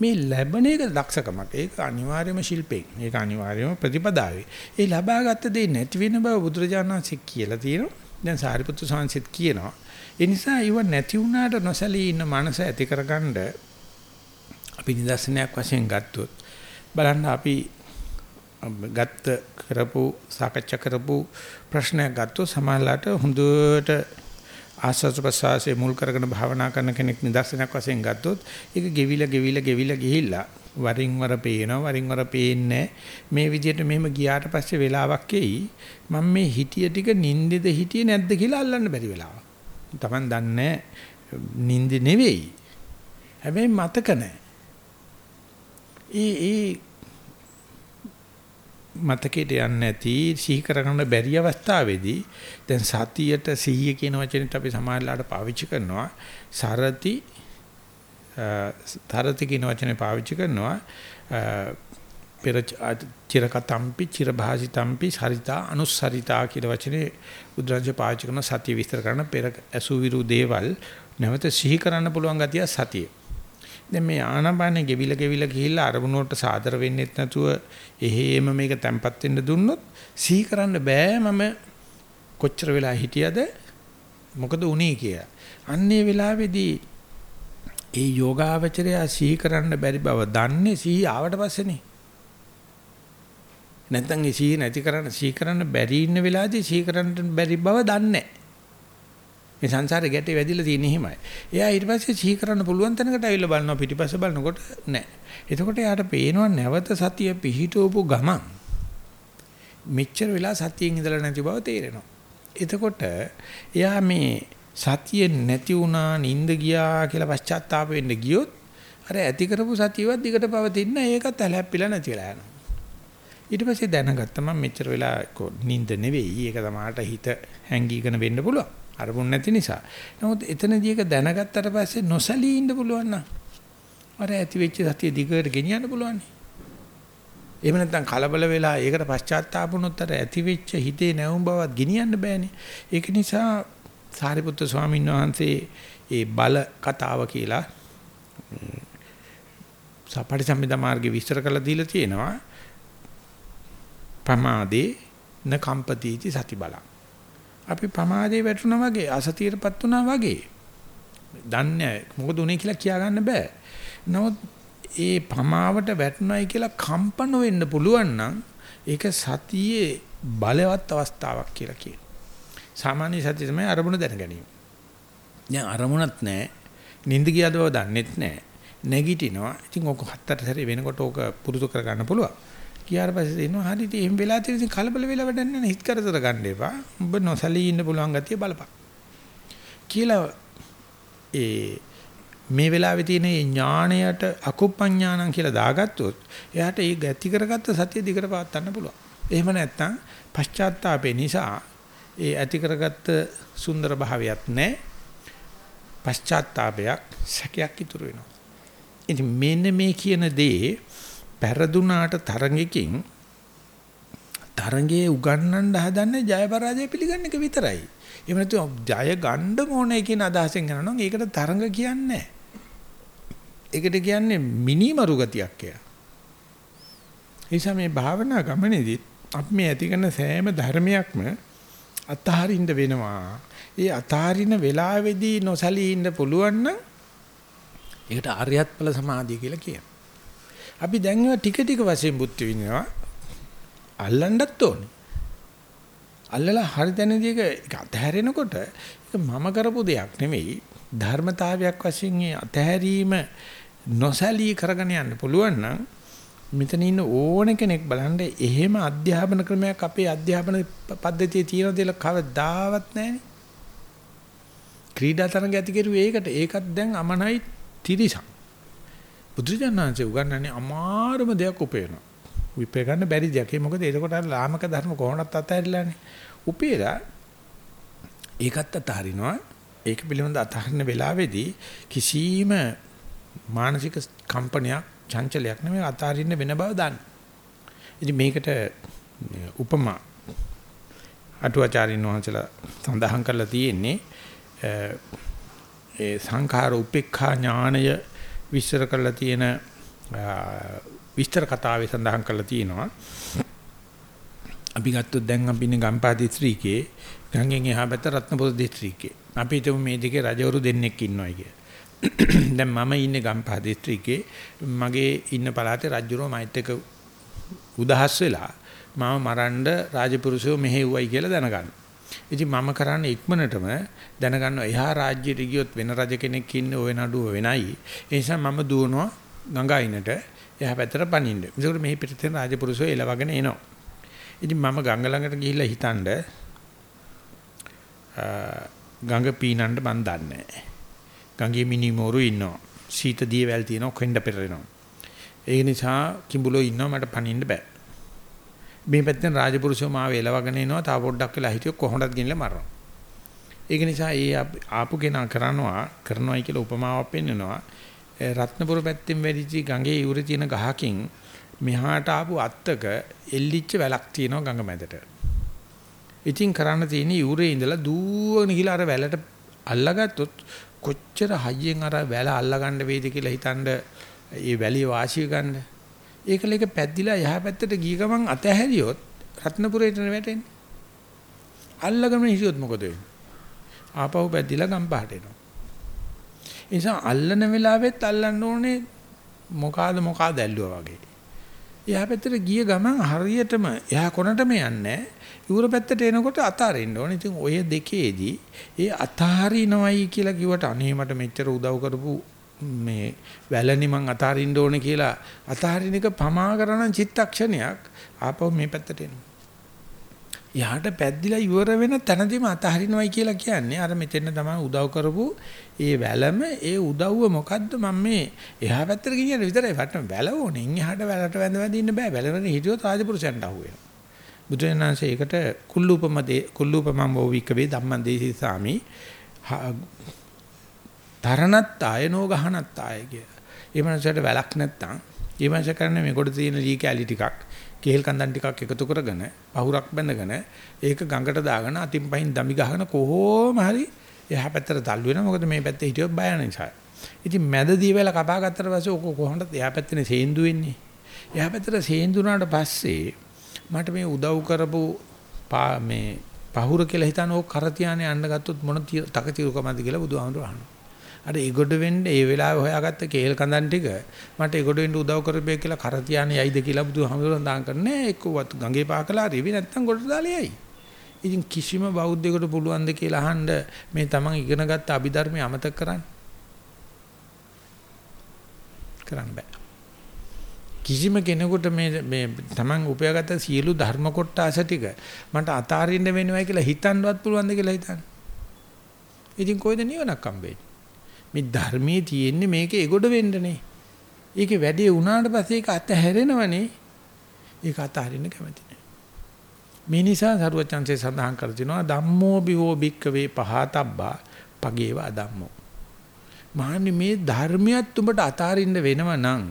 මේ ලැබෙන එක දක්ෂකමක්. ඒක අනිවාර්යම ශිල්පේ. ඒක අනිවාර්යම ප්‍රතිපදාවේ. ඒ ලබාගත් දේ නැති වෙන බව බුදුරජාණන් වහන්සේ කියලා තියෙනවා. දැන් සාරිපුත්තු සාංශිත් කියනවා. ඒ නිසා ඊව නැති වුණාට නොසලී ඉන්න මනස ඇති කරගන්න අපි නිදර්ශනයක් වශයෙන් ගත්තොත් බලන්න අපි ගත්ත කරපු සාකච්ඡා කරපු ප්‍රශ්නයක් ගත්තොත් සමහරලාට හොඳට ආස්වාද ප්‍රසආසයේ මුල් කරගෙන භාවනා කරන කෙනෙක් නිදර්ශනයක් වශයෙන් ගත්තොත් ඒක ගෙවිලා ගෙවිලා ගෙවිලා ගිහිල්ලා වරින් වර පේනවා වරින් වර පේන්නේ මේ විදිහට මෙහෙම ගියාට පස්සේ වෙලාවක් එයි මම මේ හිටිය ටික නින්දෙද හිටියේ නැද්ද කියලා අල්ලන්න බැරි වෙලාවක්. Taman දන්නේ නින්ද නෙවෙයි. හැබැයි මතක නැහැ. ඒ ඒ මතකයට යන්නේ නැති සිහි කරගන්න බැරි අවස්ථාවේදී දැන් සතියට සිහිය කියන වචනෙත් අපි සමාජලාට පාවිච්චි කරනවා. සරති තරති කියන වචනේ පාවිච්චි කරනවා. පෙර චිරකතම්පි චිරභාසිතම්පි සරිතා අනුස්සරිතා කියන වචනේ බුදුරජාණන් පාවිච්චි කරන සතිය විස්තර කරන පෙර අසුවිරු දේවල්. නැවත සිහි කරන්න පුළුවන් ගතිය සතිය. දැන් මේ ආනාපානෙ ගෙවිල ගෙවිල ගිහිල්ලා අරමුණට සාදර වෙන්නෙත් නැතුව එහෙම මේක තැම්පත් වෙන්න දුන්නොත් සිහි කරන්න බෑ මම කොච්චර වෙලා හිටියද මොකද උනේ කියලා. අන්නේ වෙලාවේදී ඒ යෝගාවචරය සිහි කරන්න බැරි බව දන්නේ සිහි ආවට පස්සේනේ. නැත්නම් ඒ සිහි නැති කරන්න සිහි කරන්න බැරි ඉන්න වෙලාවේදී සිහි කරන්න බැරි බව දන්නේ නැහැ. මේ සංසාරේ ගැටේ වැදිලා තියෙන හිමයි. එයා ඊට පස්සේ සිහි කරන්න පුළුවන් තැනකට ඇවිල්ලා බලනවා පිටිපස්ස බලනකොට නෑ. එතකොට එයාට පේනවා නැවත සතිය පිහිටවපු ගමන් මෙච්චර වෙලා සතියෙන් ඉඳලා නැති බව තේරෙනවා. එතකොට එයා මේ සතිය නැති වුණා නිින්ද ගියා කියලා පශ්චාත්තාප වෙන්න ගියොත් අර ඇති කරපු සතියවත් දිගට පවතින ඒකත් ඇලහැප්පිලා නැතිලා යනවා. ඊට පස්සේ දැනගත්තා මම මෙච්චර වෙලා නිින්ද නෙවෙයි ඒක තමයි හිත හැංගීගෙන වෙන්න පුළුවන්. අරමුණ නැති නිසා. නමුත් එතනදී ඒක දැනගත්තට පස්සේ නොසලී ඉන්න පුළුවන් නම් අර ඇති වෙච්ච සතිය දිගට ගෙනියන්න පුළුවන්. එහෙම නැත්නම් කලබල වෙලා ඒකට පශ්චාත්තාප වුණොත් අර ඇති වෙච්ච හිතේ නැවුම් බවත් ගෙනියන්න බෑනේ. ඒක නිසා සාරිපුත්‍ර ස්වාමීන් වහන්සේ ඒ බල කතාව කියලා සපටි සම්මිදා මාර්ගේ විස්තර කරලා දීලා තියෙනවා. පමාදේ න කම්පතිති සති බලං අපි පමාදේ වැටුණා වගේ අසතියටපත් වුණා වගේ. දන්නේ මොකද උනේ කියලා කියා ගන්න බෑ. නමුත් ඒ පමාවට වැටුණයි කියලා කම්පන වෙන්න පුළුවන් නම් ඒක සතියේ බලවත් අවස්ථාවක් කියලා කියනවා. සාමාන්‍ය සතිය තමයි අරමුණ දැන ගැනීම. දැන් අරමුණක් නැහැ. නිින්ද ගියද බව දන්නෙත් නැහැ. නැගිටිනවා. ඉතින් ඔක හත්තට සැරේ වෙනකොට ඕක පුරුදු කර ගන්න පුළුවන්. ගියාට පස්සේ දෙනවා හරි ඉතින් එහෙම වෙලා තියෙන ඉතින් කලබල වෙලා වැඩක් නැහැ හිත කරදර ගන්න එපා. ඔබ නොසලී ඉන්න පුළුවන් ගතිය බලපන්. කියලා ඒ මේ වෙලාවේ තියෙන ඥාණයට අකුප්පඥානං කියලා දාගත්තොත් එයාට ඒ ගැති කරගත්ත සතිය දිගට පවත්වන්න පුළුවන්. එහෙම නැත්නම් පශ්චාත්තාපේ නිසා ඒ ඇති කරගත්ත සුන්දර භාවයක් නැහැ. පශ්චාත්තාපයක් සැකයක් ඉතුරු වෙනවා. ඉතින් මෙන්න මේ කියන දේ පෙරදුනාට තරඟකින් තරඟේ උගන්නන්න හදන්නේ ජය පරාජය පිළිගන්න එක විතරයි. එහෙම නැත්නම් ජය ගන්න ඕනේ කියන අදහසෙන් කරනවා නම් ඒකට තරඟ කියන්නේ නැහැ. ඒකට කියන්නේ මිනිමරු ගතියක් කියලා. නිසා මේ භාවනා ගමනේදී අපි මේ ඇති කරන සෑම ධර්මයක්ම අතහරින්න වෙනවා. ඒ අතහරින වෙලාවේදී නොසලී ඉන්න පුළුවන් නම් ඒකට ආර්යත්ඵල සමාධිය කියලා කියනවා. අපි දැන් ඒවා ටික ටික වශයෙන් බුද්ධ විඳිනවා. අල්ලන්නත් ඕනේ. අල්ලලා හරි දැනදී ඒක අතහැරෙනකොට ඒක මම කරපු දෙයක් නෙමෙයි ධර්මතාවයක් වශයෙන් ඒ අතහැරීම නොසලී කරගෙන යන්න පුළුවන් නම් මෙතන ඉන්න ඕන කෙනෙක් බලන්න එහෙම අධ්‍යාපන ක්‍රමයක් අපේ අධ්‍යාපන පද්ධතියේ තියෙන දේල කවදාවත් නැහැනේ. ක්‍රීඩා තරඟ ඇති කරුවේ ඒකට ඒකත් දැන් අමනයි තිරිසන්. බුදුජානනාංශය උගන්වන්නේ අමාරුම දෙයක් උපයනවා. විපේ ගන්න බැරි දෙයක්. ඒ මොකද එතකොට අර ලාමක ධර්ම කොහොමවත් අතහැරිලානේ. උපේලා ඒකත් අතහරිනවා. ඒක පිළිබඳ අතහරින වෙලාවේදී කිසිම මානසික කම්පනයක් චංචලයක් නෙමෙයි අතාරින්න වෙන බව දන්න. ඉතින් මේකට උපමා අටුවාචාරින් වහන්සේලා සඳහන් කරලා තියෙන්නේ ඒ සංඛාර උපේක්ඛා ඥානය විස්තර කරලා තියෙන විස්තර කතාවේ සඳහන් කරලා තියෙනවා. අපි ගත්තොත් දැන් අපි ඉන්නේ ගම්පහ දිස්ත්‍රික්කේ ගංගෙන් එහා පැත්ත රත්නපුර දිස්ත්‍රික්කේ. අපි හිතමු මේ දෙකේ රජවරු දෙන්නෙක් ඉන්නවා කියලා. [CLEARS THROAT] දැන් මම ඉන්නේ ගම්පහ දිස්ත්‍රික්කේ මගේ ඉන්න පළාතේ රජුරෝ මයිත් එක උදහස් වෙලා මම මරන්න රාජපුරුෂයෝ මෙහෙව්වයි කියලා දැනගන්න. ඉතින් මම කරන්නේ ඉක්මනටම දැනගන්නවා එහා රාජ්‍යයට ගියොත් වෙන රජ කෙනෙක් ඉන්නේ ওই නඩුව වෙනයි. ඒ නිසා මම දුවනවා ගංගායිනට එහා පැත්තට පනින්න. ඒකට මෙහි පිටින් රාජපුරුෂයෝ එලවගෙන එනවා. ඉතින් මම ගංග ළඟට ගිහිල්ලා හිතනද ගඟ පීනන්න මන් දන්නේ නැහැ. ගඟේ මිනිමෝරු ඉන්නවා. සීත දියවැල් තියෙනවා කොහෙන්ද පෙරෙනවා. ඒ නිසා කිඹුලෝ ඉන්නවා මට පනින්න බෑ. මේ පැත්තෙන් රාජපුරුෂෝ මාව එලවගෙන එනවා තා පොඩ්ඩක් වෙලා හිටියොත් කොහොමදත් ගිනලා මරනවා. ඒක නිසා ඒ ආපු කෙනා කරනවා කරනවායි කියලා උපමාවක් පෙන්නනවා. රත්නපුර පැත්තෙන් වැඩිචි ගඟේ ඉවුරේ තියෙන ගහකින් මෙහාට ආපු අත්තක එල්ලිච්ච වැලක් තියෙනවා ගඟ මැදට. ඉතින් කරන්න තියෙන්නේ ඉවුරේ ඉඳලා දුවගෙන ගිහලා අර වැලට අල්ලගත්තොත් කොච්චර හයියෙන් අර වැල අල්ලගන්න වේද කියලා හිතනද ඒ වැලිය වාසිය ගන්න. ඒකල එක පැද්දිලා යහ පැත්තට ගිය ගමන් අතහැරියොත් රත්නපුරේට වැටෙන්නේ. අල්ලගෙන හිටියොත් මොකද වෙන්නේ? ආපහු පැද්දිලා ගම්පහට එනවා. ඒ නිසා අල්ලන වෙලාවෙත් අල්ලන්න ඕනේ මොකාද මොකාද ඇල්ලුවා වගේ. එහා පැත්තට ගිය ගමන් හරියටම එහා කොනටම යන්නේ ඉවුර පැත්තට එනකොට අතාරින්න ඕනේ. ඉතින් ඔය දෙකේදී ඒ අතාරිනවයි කියලා කිව්වට අනේ මට මෙච්චර උදව් කරපු මේ වැලනි මං අතාරින්න ඕනේ කියලා අතාරින එක පමා කරන චිත්තක්ෂණයක් ආපහු මේ පැත්තට එනවා. යහට පැද්දිලා ඉවර වෙන තැනදීම අතහරිනවයි කියලා කියන්නේ අර මෙතෙන් තමයි උදව් කරපු ඒ වැලම ඒ උදව්ව මොකද්ද මම මේ එහා පැත්තට ගෙනියන විතරයි වටන වැල ඕනේ. එහාට වැලට වැඳ වැඳ ඉන්න බෑ. වැලවල හිටියොත් රාජපුරුෂයන්ට අහු වෙනවා. බුදුරජාණන්සේ ඒකට කුල්ලූපමදේ කුල්ලූපමම් වෝවිකවේ ධම්මං දේසි සාමි තරණත් ආයනෝ ගහනත් ආය කිය. ඒ මනසට වැලක් නැත්තම් ඒ මනස කරන්නේ මේ කොට තියෙන ලී කැලි ටිකක් කේල් කන්දන් ටිකක් එකතු කරගෙන පහුරක් බැඳගෙන ඒක ගඟට දාගෙන අතින් පහින් දමි ගහන කොහොම හරි එහා පැත්තට තල් වෙනවා මොකද මේ පැත්තේ හිටියොත් බය නිසා. ඉතින් මැදදී වෙලා කපා ගත්තට පස්සේ ඔක කොහොමද එහා පැත්තේ සේන්දු වෙන්නේ? එහා පැත්තට සේන්දු වුණාට පස්සේ මට මේ උදව් කරපු මේ පහුර කියලා හිතන ඕක කර තියානේ යන්න ගත්තොත් මොන තකතිරුකමද කියලා බුදුහාමුදුරුවෝ අහනවා. අර ඒගොඩ වෙන්න ඒ වෙලාවේ හොයාගත්ත කේල් කඳන් ටික මට ඒගොඩ වෙන්න උදව් කරපේ කියලා කර තියානේ යයිද කියලා බුදුහාමුදුරුවෝ දාන් කරන්නේ එක්කවත් ගඟේ පාකලා රිවි නැත්තම් ගොඩට දාලා යයි. ඉතින් කිසිම බෞද්ධයෙකුට පුළුවන් ද කියලා අහන්න මේ තමන් ඉගෙනගත්ත අභිධර්මය අමතක කරන්න. කරන්න බෑ. කිසිම කෙනෙකුට මේ මේ Taman උපයාගත්ත සියලු ධර්ම කොටස ටික මට අතාරින්න වෙනවා කියලා හිතන්නවත් පුළුවන්ද කියලා හිතන්න. ඉතින් කොයිද නිවනක් හම්බෙන්නේ? මේ ධර්මයේ තියෙන්නේ මේක එගොඩ වෙන්නනේ. ඒකේ වැඩේ වුණාට පස්සේ ඒක අතහැරෙනවනේ. ඒක අතහරින්න කැමති නෑ. මේ නිසා සරුවචන්සේ සඳහන් කර තිනවා ධම්මෝ බිවෝ භික්කවේ පහතබ්බා පගේව අධම්මෝ. මහන්නේ මේ ධර්මියත් උඹට අතාරින්න වෙනව නම්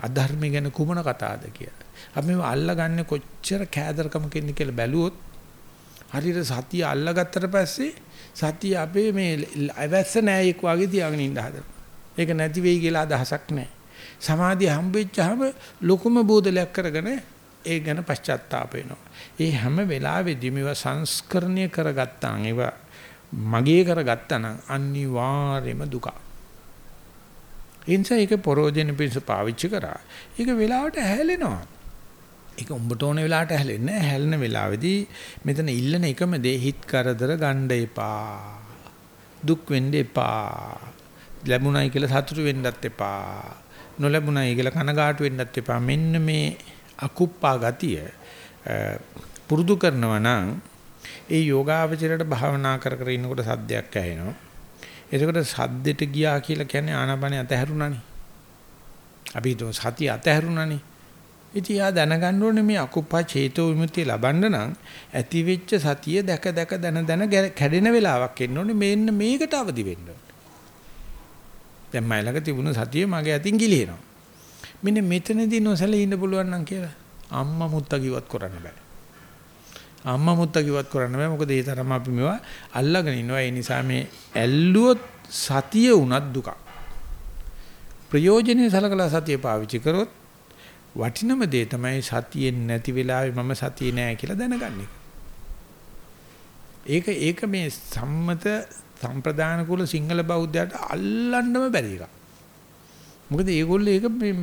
අධර්ම ගැන කුමන කතාවද කියලා. අපි මේව අල්ලගන්නේ කොච්චර කෑදරකමකින් කියලා බැලුවොත් හරියට සතිය අල්ලගත්තට පස්සේ සතිය අපේ මේ අවැස්ස නෑයෙක් වගේ තියාගෙන ඉන්න හදනවා. ඒක නැති වෙයි කියලා අදහසක් නැහැ. සමාධිය හම්බෙච්චාම ලොකුම බෝධලයක් කරගෙන ඒ ගැන පශ්චාත්තාප වෙනවා. ඒ හැම වෙලාවෙදී මේවා සංස්කරණය කරගත්තා ඒවා මගේ කරගත්තා නම් අනිවාර්යයෙන්ම දුක. එනිසා ඒක පරෝජන පිණිස පාවිච්චි කරා. ඒක වෙලාවට හැලෙනවා. ඒක උඹට ඕන වෙලාවට හැලෙන්නේ නැහැ. හැලෙන වෙලාවේදී මෙතන ඉල්ලන එකම දේ හිත කරදර ගන්න එපා. දුක් වෙන්න එපා. ලැබුණයි කියලා සතුටු වෙන්නත් එපා. නොලැබුණයි කියලා කනගාටු වෙන්නත් එපා. මෙන්න මේ අකුප්පා ගතිය පුරුදු කරනවා නම් ඒ යෝගාවචරයට භාවනා කර කර ඉන්නකොට සද්දයක් ඇහෙනවා. එතකොට සද්දෙට ගියා කියලා කියන්නේ ආනාපානිය අතහැරුණානේ. අපි හිතුව සතිය අතහැරුණානේ. ඉතින් යා දැනගන්න ඕනේ මේ අකුප්පා චේතෝ විමුක්තිය ලබන්න නම් ඇති වෙච්ච සතිය දැක දැක දන දන කැඩෙන වෙලාවක් එන්න ඕනේ මෙන්න මේකට අවදි වෙන්න ඕනේ. දැන් මයි ළඟ තිබුණ සතිය මගේ අතින් ගිලිනවා. මෙන්න මෙතනදී නොසැලී ඉන්න පුළුවන් නම් කියලා අම්මා මුත්තා කිව්වත් කරන්න බෑ. අම්මා මුත්තා කිව්වත් කරන්න බෑ මොකද ඒ තරම අපි මේවා අල්ලගෙන ඉනවා ඒ නිසා මේ ඇල්ලුවොත් සතිය උනත් දුක. ප්‍රයෝජනෙයි සලකලා සතිය පාවිච්චි කරොත් වටිනම දේ තමයි සතියෙන් නැති වෙලාවේ මම සතියේ නෑ කියලා දැනගන්නේ. ඒක ඒක මේ සම්මත සම්ප්‍රදාන කුල සිංහල බෞද්ධයට අල්ලන්නම බැරි එකක්. මොකද ඒගොල්ලෝ ඒක මේ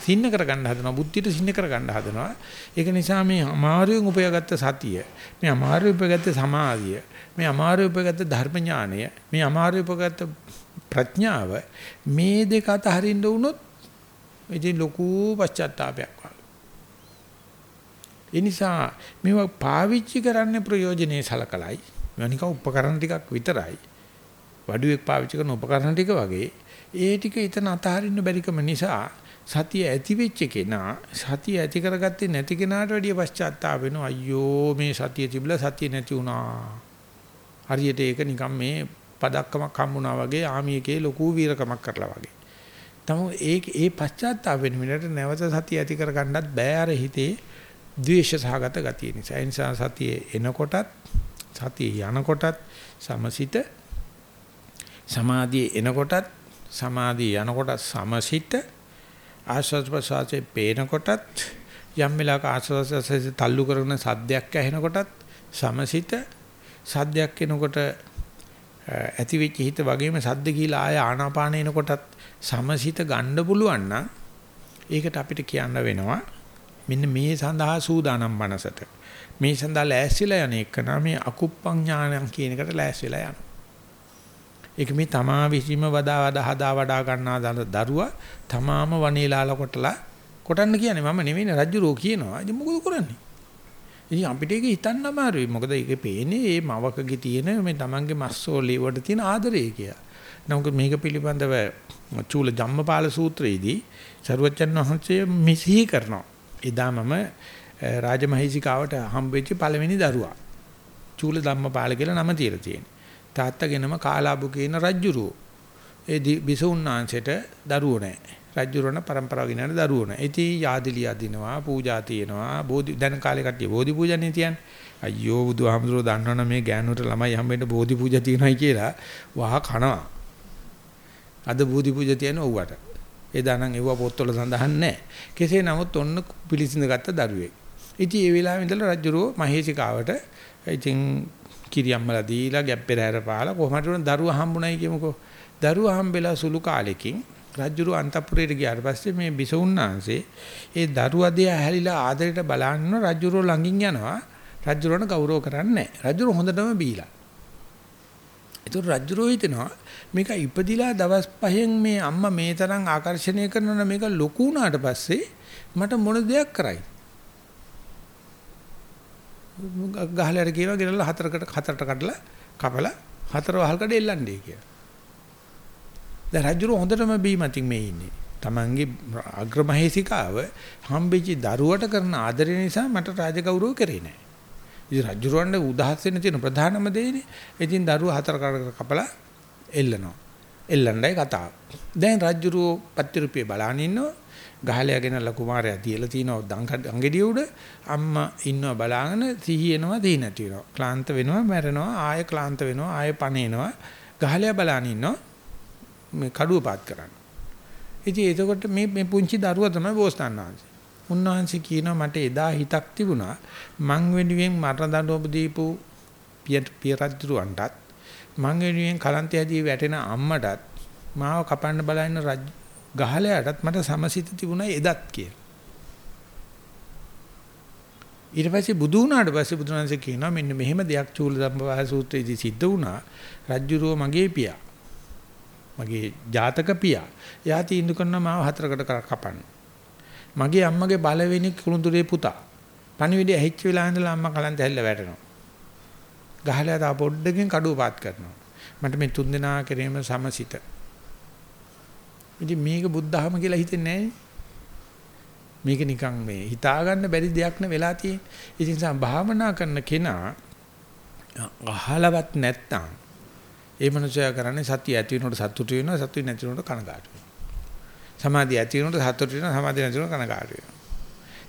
සින්න කරගන්න හදනවා බුද්ධියට සින්න කරගන්න හදනවා. ඒක නිසා මේ අමාරුවෙන් උපයාගත්ත සතිය, මේ අමාරුවෙන් උපයාගත්ත සමාධිය, මේ අමාරුවෙන් උපයාගත්ත ධර්ම ඥානය, මේ අමාරුවෙන් උපයාගත්ත ප්‍රඥාව මේ දෙක අතරින්න වුණොත් ඉතින් ලොකු පශ්චාත්තාවයක් වගේ. ඒ නිසා මේවා පාවිච්චි කරන්න ප්‍රයෝජනේ සලකලයි. මේවා නිකන් උපකරණ ටිකක් විතරයි. වඩුවෙක් පාවිච්චි කරන උපකරණ ටික වගේ ඒ ටික ඊතන අතහරින්න බැරිකම නිසා සතිය ඇති වෙච්ච කෙනා සතිය ඇති කරගත්තේ නැති කෙනාට වැඩිය පශ්චාත්තාප වෙනවා අයියෝ මේ සතිය තිබිලා සතිය නැති වුණා හරියට ඒක නිකන් මේ පදක්කමක් හම්බුණා වගේ ආමියකේ ලොකු වීරකමක් කරලා වගේ තමු ඒ ඒ පශ්චාත්තාප වෙන මිනිහට නැවත සතිය ඇති කරගන්නත් බෑ අර හිතේ ද්වේෂ සහගත ගතිය නිසා. ඒ නිසා සතිය එනකොටත් සතිය යනකොටත් සමසිත සමාධිය එනකොටත් සමාධිය යනකොටත් සමසිත ආස්වාද ප්‍රසආසයේ පේනකොටත් යම් වෙලාවක ආස්වාද තල්ලු කරන සද්දයක් ඇහෙනකොටත් සමසිත සද්දයක් එනකොට ඇති වෙච්ච හිත වගේම සද්ද කියලා ආය ආනාපාන එනකොටත් සමසිත ගන්න පුළුවන් නම් ඒකට අපිට කියන්න වෙනවා මෙන්න මේ සඳහා සූදානම් මනසට මේ සඳහා ලෑස්තිලා යන එක නම් මේ අකුප්පං ඥානං කියන එකට ලෑස්තිලා යනවා. ඒක මේ තමා විසීම වදා වදා හදා වඩා ගන්නා දරුවා තමාම වනේලාල කොටලා කොටන්න කියන්නේ මම නෙවෙයි රජුරෝ කියනවා. ඉතින් මොකද කරන්නේ? ඉතින් අපිට ඒක හිතන්න අමාරුයි. මොකද ඒකේ පේන්නේ මේ මවකගේ තියෙන මේ තමන්ගේ මස්සෝලේ වල තියෙන ආදරය කියලා. නමුත් මේක පිළිබඳව චූල ධම්මපාල සූත්‍රයේදී සරුවච්චන් වහන්සේ මෙසිහි කරනවා. එදා මම රාජමහීසිකාවට හම්බෙච්ච පළවෙනි දරුවා. චූල ධම්මපාල කියලා නම තියලා තියෙනවා. තාත්තගෙනම කාලාබු කියන රජ්ජුරුව. ඒ බිසුණාංශයට දරුවෝ නැහැ. රජ්ජුරුවන પરම්පරාව ගෙනන දරුවෝ නැහැ. ඉතින් යාදිලිය අදිනවා, පූජා තියෙනවා. බෝධි දැන් කාලේ කට්ටිය බෝධි පූජානේ තියන්නේ. අයියෝ බුදුහාමුදුරුවෝ දන්නවනම් මේ ගෑනුන්ට ළමයි හම්බෙන්න බෝධි පූජා තියෙනයි කියලා වහ කනවා. අද බෝධි පූජා තියෙන ඕවට. එදා නම් ඒව පොත්වල සඳහන් නැහැ. කෙසේ නමුත් ඔන්න පිළිසිඳ ගත්ත දරුවෙක්. ඉතින් ඒ වෙලාවෙ ඉඳලා රජුරෝ මහේසිකාවට ඉතින් කිරියම්මලා දීලා ගැප්පෙර හැරපාලා කොහමද උන දරුවා හම්බුණයි කියමුකෝ. දරුවා හම්බෙලා සුළු කාලෙකින් රජුරෝ අන්තපුරයට ගියාට පස්සේ මේ බිසවුන්නාංශේ ඒ දරුවා දිහා හැලිලා ආදරයට බලන්න රජුරෝ ළඟින් යනවා. රජුරෝණ ගෞරව කරන්නේ නැහැ. රජුරෝ හොඳටම බීලා. ඒතර රජුරෝ හිතනවා මේක ඉපදිලා දවස් පහෙන් මේ අම්මා මේ තරම් ආකර්ෂණය කරනවා මේක ලොකු වුණාට පස්සේ මට මොන දෙයක් කරයි ගහලට කියනවා ගෙනල්ලා හතරකට හතරට කඩලා කපලා හතර වහල්කඩ එල්ලන්නේ කියලා. දැන් රජුරු හොඳටම බීමතින් මේ ඉන්නේ. Tamange අග්‍රමහේසිකාව හම්බෙච්ච දරුවට කරන ආදරය නිසා මට රාජගෞරව කරේ නැහැ. ඉතින් රජුරවන්න උදහස් වෙන්න තියෙන ප්‍රධානම දෙයනේ. ඉතින් දරුවා හතර කඩකට කපලා එල්ලනවා. එල්ලන්නයි කතාව. දැන් රජුරෝ පත්තිරුපිය බලන් ඉන්නවා. ගහලයා ගෙනල්ලා කුමාරයා තියලා තිනවා අංගෙඩිය උඩ අම්මා ඉන්නවා බලාගෙන සිහි එනවා දී නැති වෙනවා. ක්ලාන්ත වෙනවා මැරෙනවා ආය ක්ලාන්ත වෙනවා ආය පණේනවා. ගහලයා බලන් ඉන්නවා මේ කඩුව පාත් කරන්න. ඉතින් එතකොට මේ මේ පුංචි දරුවා තමයි බෝසතාණන්වහන්සේ. උන්වහන්සේ කියනවා මට එදා හිතක් තිබුණා. මං වෙනුවෙන් මරණ දඬුවම දීපු පිය රජුරවන්ටත් මං වෙනුවෙන් කලන්තය ඇදී වැටෙන අම්මටත් මාව කපන්න බලන රජ ගහලයටත් මට සමසිත තිබුණා එදත් කියලා. ඊට පස්සේ බුදු වුණාට පස්සේ බුදුරජාණන්සේ කියනවා මෙන්න මෙහෙම දෙයක් චූල ධම්මවාහ සූත්‍රයේදී සිද්ධ වුණා. රජ්ජුරුව මගේ පියා මගේ ජාතක පියා. එයා තීන්දුව කරනවා මාව හතරකට කපන්න. මගේ අම්මගේ බලවෙනි කුළුඳුරේ පුතා. පණිවිඩය ඇහිච්ච වෙලාව ඉඳලා අම්මා කලන්ත ඇල්ල වැටෙනවා. ගහලා තා පොඩ්ඩකින් කඩුව පාත් කරනවා. මට මේ තුන් දෙනා කෙරෙම සමසිත. ඉතින් මේක බුද්ධහම කියලා හිතෙන්නේ නැහැ මේක නිකන් මේ හිතා ගන්න බැරි දෙයක් න වෙලා තියෙන්නේ. ඒ නිසා භාවනා කරන කෙනා අහලවත් නැත්තම් ඒ මනුස්සයා කරන්නේ සතිය ඇති වෙනකොට සතුටු වෙනවා සතුටු නැති වෙනකොට කනගාටු වෙනවා. සමාධිය ඇති වෙනකොට සතුටු වෙනවා සමාධිය නැති වෙනකොට කනගාටු වෙනවා.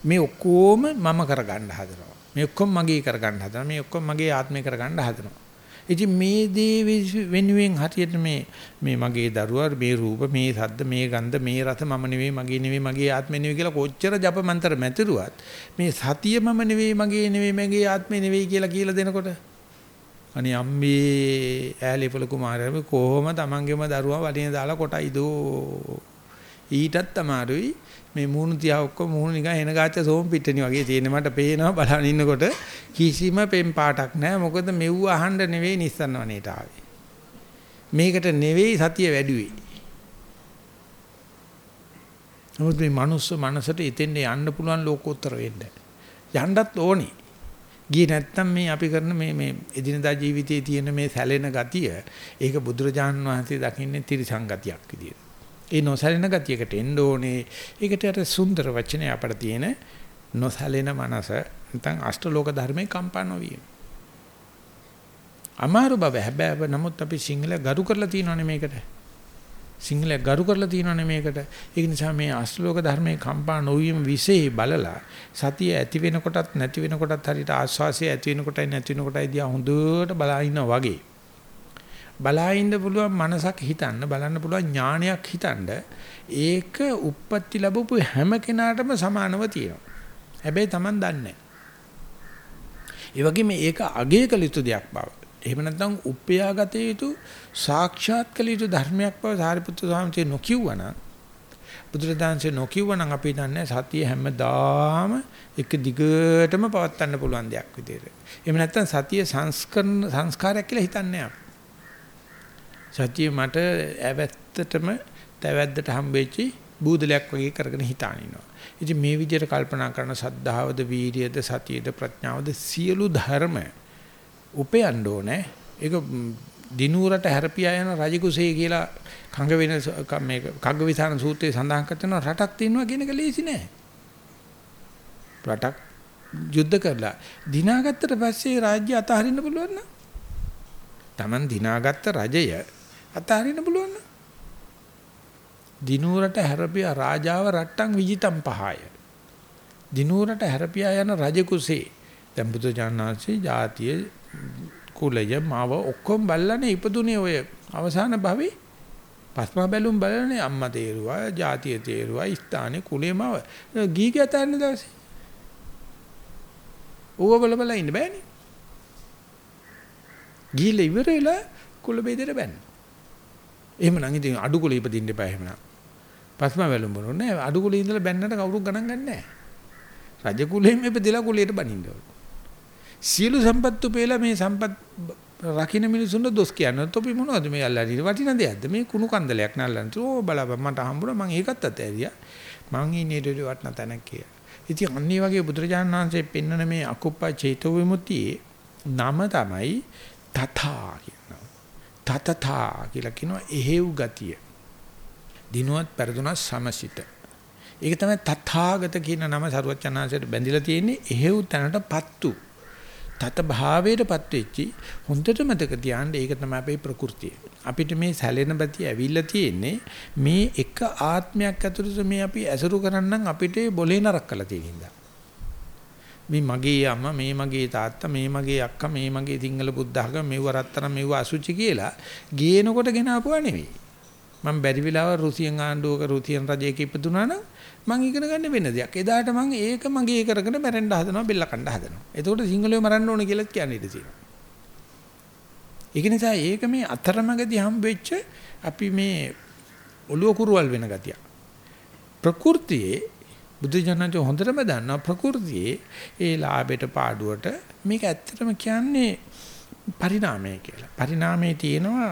මේ ඔක්කොම මම කරගන්න හදනවා. මේ ඔක්කොම මගේ කරගන්න හදනවා. මේ ඔක්කොම මගේ ආත්මේ කරගන්න හදනවා. ඉතින් මේ දේ වෙනුවෙන් හරියට මේ මේ මගේ දරුවා මේ රූප මේ ශබ්ද මේ ගන්ධ මේ රස මම නෙවෙයි මගේ නෙවෙයි මගේ ආත්මෙ නෙවෙයි කියලා කොච්චර ජප මන්ත්‍ර මැතිරුවත් මේ සතිය මම නෙවෙයි මගේ නෙවෙයි මගේ ආත්මෙ නෙවෙයි කියලා කියලා දෙනකොට අනේ අම්මේ ඈලිපල කුමාරයා කොහොම තමන්ගේම දරුවා වලින් දාලා කොටයිද ඊටත් අමාරුයි. මේ මූණු තියා ඔක්කොම මූණු නිකන් එන ගාච්ඡ සෝම් පිටණි වගේ තියෙන මට පේනවා බලන ඉන්නකොට. කිසිම පෙම් පාටක් නැහැ. මොකද මෙව්ව අහන්න නෙවෙයි නිස්සන්න වනේට ආවේ. මේකට නෙවෙයි සතිය වැඩිවේ. නමුත් මේ මනුස්ස මනසට ඉතින් යන්න පුළුවන් ලෝකෝත්තර වෙන්න. යන්නත් ඕනේ. ගියේ නැත්තම් මේ අපි කරන මේ මේ එදිනදා ජීවිතයේ තියෙන මේ සැලෙන ගතිය ඒක බුදුරජාන් වහන්සේ දකින්නේ ත්‍රිසංගතියක් විදියට. ඒ නොසැලෙන ගතියකට එන්න ඕනේ. ඒකට අර සුන්දර වචනේ අපට තියෙන නොසැලෙන මනස නැත්නම් අෂ්ටලෝක ධර්මයේ කම්පා නොවිය. අමාරු බව හැබැයි නමුත් අපි සිංහල ගරු කරලා තියෙනවනේ මේකට. සිංහල ගරු කරලා තියෙනවනේ මේකට. ඒ නිසා මේ අෂ්ටලෝක ධර්මයේ කම්පා නොවීම විශේෂ බලලා සතිය ඇති වෙනකොටත් නැති වෙනකොටත් හරියට ආස්වාසිය ඇති වෙනකොටයි නැති වෙනකොටයි දිහා හොඳට බලා ඉන්නා වගේ. බලා ඉන්න පුළුවන් මනසක් හිතන්න බලන්න පුළුවන් ඥානයක් හිතන්න ඒක උප්පත්ති ලැබපු හැම කෙනාටම සමානව තියෙනවා. හැබැයි Taman දන්නේ ඒ වගේම ඒක අගය කළ යුතු දෙයක් බව. එහෙම නැත්නම් උපයාගත යුතු සාක්ෂාත් කළ යුතු ධර්මයක් බව සාරිපුත්‍ර ස්වාමීන් නොකියුවනම් බුදුරජාන්සේ නොකියුවනම් අපි දන්නේ සතිය හැමදාම එක දිගටම පවත්වන්න පුළුවන් දෙයක් විදියට. එහෙම නැත්නම් සතිය සංස්කරණ සංස්කාරයක් කියලා හිතන්නේ අපි. සතිය මට ඇවැත්තටම තැවැද්දට හම්බෙච්චි බූදලයක් වගේ කරගෙන හිතාන ඉනවා. ඉතින් මේ විදිහට කල්පනා කරන සද්ධාවද වීරියද සතියද ප්‍රඥාවද සියලු ධර්ම උපයන්න ඕනේ. ඒක දිනුවරට හැරපියා යන රජකුසේ කියලා කංග වෙන මේ කග්ගවිසාන සූත්‍රයේ සඳහන් කරන රටක් තියෙනවා කියන එක ලේසි නෑ. රටක් යුද්ධ කරලා දිනාගත්තට පස්සේ රාජ්‍ය අතහරින්න පුළුවන් නම් Taman දිනාගත්ත රජය අතහරින්න පුළුවන් නේද? දිනුවරට හැරපියා රාජාව රට්ටම් විජිතම් පහය. දිනුවරට හැරපියා යන රජ කුසේ. දැන් බුදු ජානනාංශී ජාතිය කුලය මාව ඔක්කොම බල්ලනේ ඉපදුනේ ඔය අවසාන භවයේ. පස්ම බැලුම් බලන්නේ අම්මා තේරුවා ජාතිය තේරුවා ස්ථානේ කුලේමව ගීක යතන්නේ දවසේ. ඌව බල බල ඉන්න බෑනේ. ගිහිල්ලා ඉවර වෙලා කුල බෙදෙට බැන්න එහෙමනම් ඉතින් අඩු කුලෙ ඉපදින්න එපා එහෙමනම්. පස්ම වැළුඹුණු නෑ අඩු කුලේ ඉඳලා බැන්නට කවුරුත් ගණන් ගන්නෑ. රජ කුලෙම ඉපදලා කුලයට බනින්න ඕන. සියලු සම්පත් උපේලා මේ සම්පත් රකින්න මිනිසුන්ට දොස් කියන්නේ. තොපි මොනවද මේ අල්ලන්නේ වටින දෙයක්ද මේ කුණු කන්දලයක් නල්ලන්න. ඕ බලපන් මට හම්බුණා මම ඒකත් අතෑරියා. මං ඉන්නේ ඊට වටන තැනක් කියලා. ඉතින් අන්නේ වගේ බුදුරජාණන් වහන්සේ පෙන්වන මේ අකුප්පා චේතෝ විමුක්තියේ නම තමයි තථා තතතා කියලා කියනවා එහෙව් ගතිය. දිනුවත් පෙරදුනත් සමසිත. ඒක තමයි තථාගත කියන නම සරුවචනාංශයට බැඳිලා තියෙන්නේ එහෙව් තැනටපත්තු. තත භාවයටපත් වෙච්චි හොඳට මතක තියාගන්න ඒක තමයි අපේ ප්‍රകൃතිය. අපිට මේ සැලෙන බතිය ඇවිල්ලා තියෙන්නේ මේ එක ආත්මයක් ඇතුළත මේ අපි ඇසුරු කරන්නම් අපිට බොලේ නරක් කළා තියෙන හින්දා. මේ මගේ අම්මා මේ මගේ තාත්තා මේ මගේ අක්කා මේ මගේ සිංහල බුද්ධ학ම මෙව රත්තරන් මෙව අසුචි කියලා ගේනකොට ගෙන ආපුවා නෙවෙයි. මම බැරි වෙලාව රුසියන් ආණ්ඩුවක රුසියන් රජයක ඉපදුනා නම් මං ඉගෙන ගන්න වෙන දෙයක්. එදාට මං ඒක මගේ කරගෙන මැරෙන්න හදනවා බෙල්ල කන්න හදනවා. එතකොට සිංහලෝ මරන්න ඕන කියලා කියන්නේ ඉඳී තියෙනවා. ඒක නිසා ඒක මේ අතරමඟදී හම්බෙච්ච අපි මේ ඔළුව කුරුවල් වෙන ගතිය. ප්‍රകൃතියේ බුදු ජනක හොඳටම දන්නා ප්‍රകൃතියේ ඒ ලාභයට පාඩුවට මේක ඇත්තටම කියන්නේ පරිණාමය කියලා. පරිණාමයේ තියෙනවා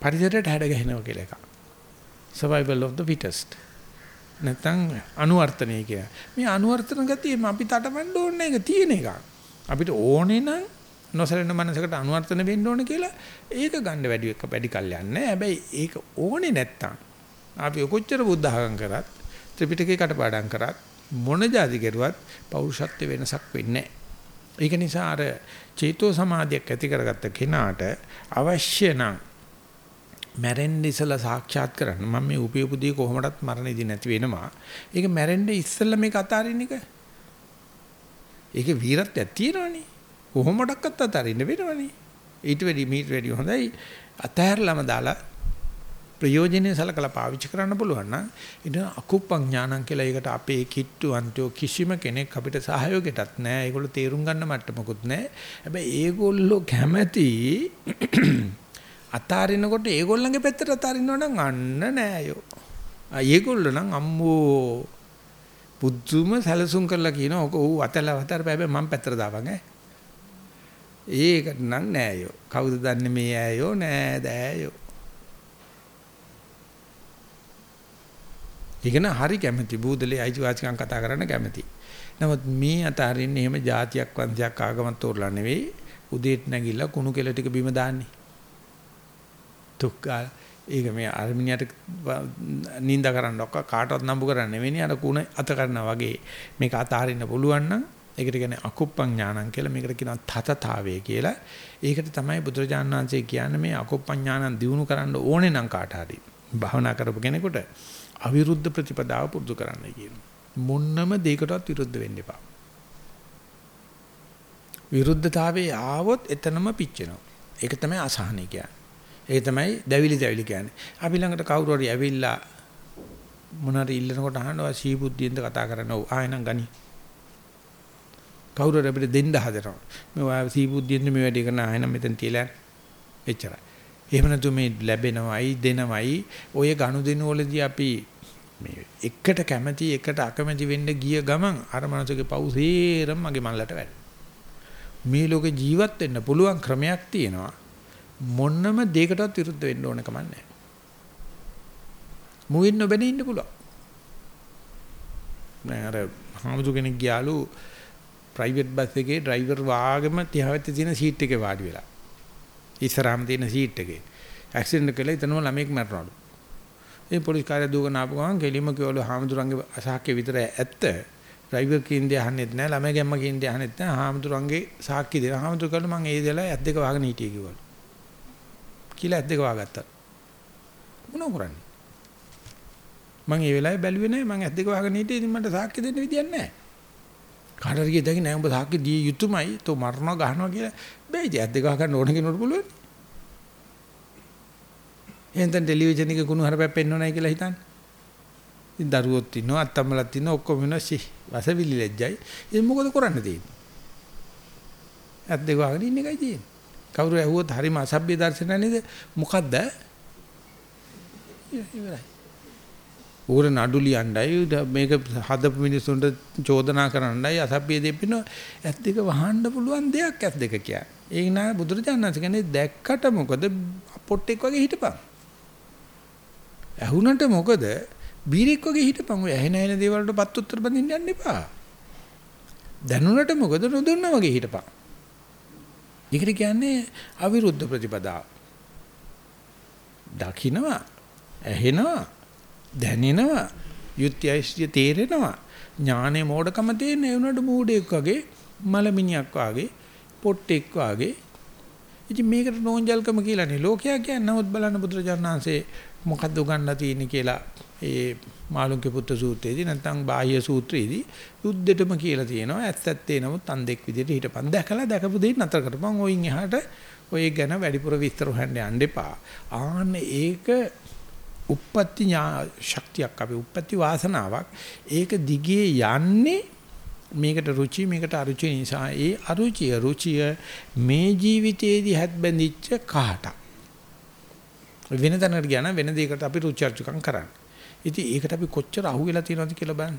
පරිසරයට හැඩ ගැහෙනවා කියලා එකක්. survival of the fittest. නැත්නම් අනුවර්තනය කියලා. මේ අනුවර්තන ගතිය අපි තටමඬ ඕනේ ඒක තියෙන එකක්. අපිට ඕනේ නම් නොසලෙන මනසකට අනුවර්තන වෙන්න ඕනේ කියලා ඒක ගන්න වැඩි එක වැඩි කල් යන්නේ. හැබැයි ඒක ඕනේ නැත්තම් අපි කොච්චර බුද්ධඝම් කරත් ත්‍රිපිටකේ කටපාඩම් කරත් මොන જાති කෙරුවත් පෞරුෂත්ව වෙනසක් වෙන්නේ ඒක නිසා අර චේතෝ සමාධියක් ඇති කරගත්ත කෙනාට අවශ්‍ය නම් මැරෙන්න ඉස්සලා සාක්ෂාත් කරන්න මම මේ උපයපුදී කොහොමඩත් මරණෙදි නැති වෙනවා. ඒක මැරෙන්න ඉස්සලා මේක අතාරින්න එක. ඒකේ වීරත්වයක් තියෙනවනේ. කොහොමඩක්වත් අතාරින්න වෙනවනේ. ඊට වැඩි මීට වැඩි හොඳයි අතහැරලම දාලා ප්‍රයෝජනෙ සලකලා පාවිච්චි කරන්න පුළුවන් නම් ඉතින් අකුප්පං ඥානං කියලා ඒකට අපේ කිට්ටු අන්තෝ කිසිම කෙනෙක් අපිට සහයෝගයටත් නැහැ. ඒගොල්ලෝ තේරුම් ගන්න මට්ටමකුත් නැහැ. හැබැයි ඒගොල්ලෝ කැමැති [CLEARS THROAT] අතාරිනකොට ඒගොල්ලන්ගේ පැත්තට අතාරින්නව නම් අන්න නෑයෝ. ඒගොල්ලෝ නම් අම්මෝ බුද්ධුම සැලසුම් කරලා කියනවා ඔක ඌ අතල අතර බෑ මම පැත්තට දාපන් ඈ. ඒකට නම් නෑයෝ. කවුද දන්නේ මේ ඈයෝ නෑ දෑයෝ. ඉගෙන හරි කැමැති බූදලේ අයිතිවාසිකම් කතා කරන්න කැමැති. නමුත් මේ අතරින්නේ එහෙම જાතියක් වංශයක් ආගමක් තෝරලා නෙවෙයි උදේට නැගිලා කුණු කෙල ටික බිම දාන්නේ. දුක්ඛ ඒක මේ අර්මිනියට නිඳ කරන්න ඔක්ක කාටවත් නම්බු කරන්න නෙවෙයි අර කුණ අත කරනවා වගේ මේක අතාරින්න පුළුවන් නම් ඒකට කියන්නේ අකුප්පං ඥානං කියලා මේකට කියනවා තතතාවය කියලා. ඒකට තමයි බුදුරජාණන් වහන්සේ කියන්නේ මේ අකුප්පං ඥානං දිනු කරන්න ඕනේ නම් කාට හරි භාවනා කරපු කෙනෙකුට අවිරුද්ධ ප්‍රතිපදාව පුරුදු කරන්නයි කියනවා. මොන්නම දෙයකටවත් විරුද්ධ වෙන්න එපා. විරුද්ධතාවයේ ආවොත් එතනම පිච්චෙනවා. ඒක තමයි අසහනය කියන්නේ. ඒ තමයි දැවිලි දැවිලි කියන්නේ. අපි ළඟට කවුරු හරි ඇවිල්ලා මොනාරි ඉල්ලනකොට අහනවා සීබුද්ධියෙන්ද කතා කරන්න ඕ ආයෙනම් ගනි. කවුරු හරි අපිට දෙන්න හදනවා. මේ ඔයා සීබුද්ධියෙන්ද මේ වැඩේ කරන ආයෙනම් මෙතන තියලා එච්චරයි. එහෙම නැතු මේ ලැබෙනවයි දෙනවයි ඔය ගනුදෙනු වලදී අපි මේ එකට කැමැති එකට අකමැති වෙන්න ගිය ගමන් අර මනසගේ පව් සේරම මගේ මල්ලට වැඩ. මේ ලෝකේ ජීවත් වෙන්න පුළුවන් ක්‍රමයක් තියෙනවා. මොන්නම දෙයකටවත් විරුද්ධ වෙන්න ඕන කම නැහැ. මුවින් නොබැන ඉන්න පුළුවන්. දැන් අර හාමුදුර කෙනෙක් ගියාලු ප්‍රයිවට් බස් එකේ ඩ්‍රයිවර් වාගෙම තියාවෙත් තියෙන සීට් එකේ වාඩි වෙලා. ඉස්සරහම තියෙන සීට් එකේ. ඇක්සිඩන්ට් කළා එතනම ළමෙක් මැරුණාලු. ඒ පොලිස් කාර්යය දුවගෙන ආපු ගමන් කෙලිම කිව්වලු හාමුදුරන්ගේ අසහක්‍ය විතර ඇත්ත. ඩ්‍රයිවර් කින්දේ අහන්නෙත් නැහැ ළමයි ගැම්ම කින්දේ අහන්නෙත් නැහැ හාමුදුරන්ගේ සාක්ෂි දෙන හාමුදුර කළා මම ඒ දෙලා ඇත් දෙක වහගෙන හිටියේ කිව්වලු. කියලා ඇත් දෙක වහගත්තා. මොනව කරන්නේ? මම ඒ වෙලාවේ බැලුවේ නැහැ මම ඇත් දෙක වහගෙන හිටියේ ඉතින් මට සාක්ෂි දෙන්න විදියක් නැහැ. කාටද කියදගේ නෑ උඹ සාක්ෂි දී යුතුයමයි තෝ මරනවා ගහනවා කියලා බෑ ඉතින් ඇත් දෙක වහගන්න ඕන කෙනෙකුට පුළුවන්. එහෙනම් ටෙලිවිෂන් එකේ කුණු හරපැප් පෙන්වන්නයි කියලා හිතන්නේ. ඉතින් දරුවොත් ඉන්නවා අත්තම්මලත් ඉන්නවා ඔක්කොම ඉන්නවා සි වසවිලි ලැජ්ජයි. ඉතින් මොකද කරන්න තියෙන්නේ? ඇත් දෙක වහගෙන ඉන්න එකයි තියෙන්නේ. කවුරු ඇහුවොත් හරිම අසභ්‍ය දර්ශන නේද? මොකද්ද? ඉවරයි. ඌර නඩු ලියන්නයි මේක හදපු මිනිස්සුන්ට චෝදනා කරන්නයි අසභ්‍ය දෙපින ඇත් දෙක වහන්න පුළුවන් දෙයක් ඇත් දෙක කියන්නේ. ඒක නා බුදුරජාණන් කියන්නේ දැක්කට මොකද පොට්ටෙක් වගේ හිටපන්. ඇහුනට මොකද බීරෙක් වගේ හිටපන්. ඔය ඇහෙන ඇහෙන දේවල් වලට පත් උත්තර බඳින්න යන්න එපා. දැනුණට මොකද නොදුන්නා වගේ හිටපන්. ඒකට කියන්නේ අවිරුද්ධ ප්‍රතිපදාව. දකින්නවා ඇහෙනවා දැනෙනවා යුක්තියයිස්ය තේරෙනවා. ඥානේ මෝඩකම තේරෙන ඒ උනට මූඩෙක් වගේ මලමිනියක් වගේ පොට්ටෙක් වාගේ. ඉතින් මේකට නෝන්ජල්කම කියලානේ ලෝකයා කියන්නේ නමුත් බලන්න බුදුරජාණන්සේ මොකද්ද උගන්ලා තියෙන්නේ කියලා ඒ මාළුන්ගේ පුත්‍ර සූත්‍රයේදී නැත්නම් බාහ්‍ය සූත්‍රයේදී යුද්ධෙටම කියලා තියෙනවා. ඇත්ත ඇත්තේ නමුත් අන්දෙක් විදිහට හිටපන්. දැකලා දැකපු දෙයක් නතර කරපන්. ඔයින් එහාට ඔය ගැන වැඩිපුර විස්තර හොයන්න යන්න එපා. ආන්න ඒක uppatti ශක්තියක් අපි uppatti වාසනාවක් ඒක දිගේ යන්නේ මේකට රුචි මේකට අරුචි නිසා ඒ අරුචිය රුචිය මේ ජීවිතයේදී හැත් බැඳිච්ච කහට වෙන තැනකට ගියා නම් වෙන දෙයකට අපි රුචි අරුචිකම් කරන්නේ. ඉතින් ඒකට අපි කොච්චර අහුවෙලා තියෙනවද කියලා බලන්න.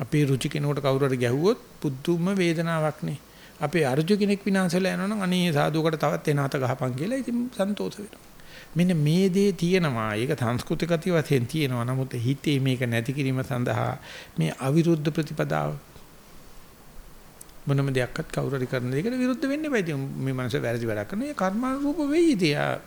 අපේ රුචි කෙනෙකුට කවුරු හරි ගැහුවොත් පුදුම වේදනාවක් නේ. අපේ අරුචි කෙනෙක් විනාශලා යනවා නම් අනේ සාදුවකට තවත් එනහත ගහපන් කියලා ඉතින් සන්තෝෂ වෙනවා. මෙන්න මේ දේ තියෙනවා. ඒක සංස්කෘතික ගතිය වශයෙන් තියෙනවා. නමුත් හිතේ මේක නැති කිරීම සඳහා මේ අවිරුද්ධ ප්‍රතිපදාව මොනම දෙයක්වත් කවුරු හරි කරන දෙයකට විරුද්ධ වෙන්න එපා. ඉතින් මේ මනස වැරදි වැඩක් කරන ඒ කර්මානුරූප වෙයි ඉතින්.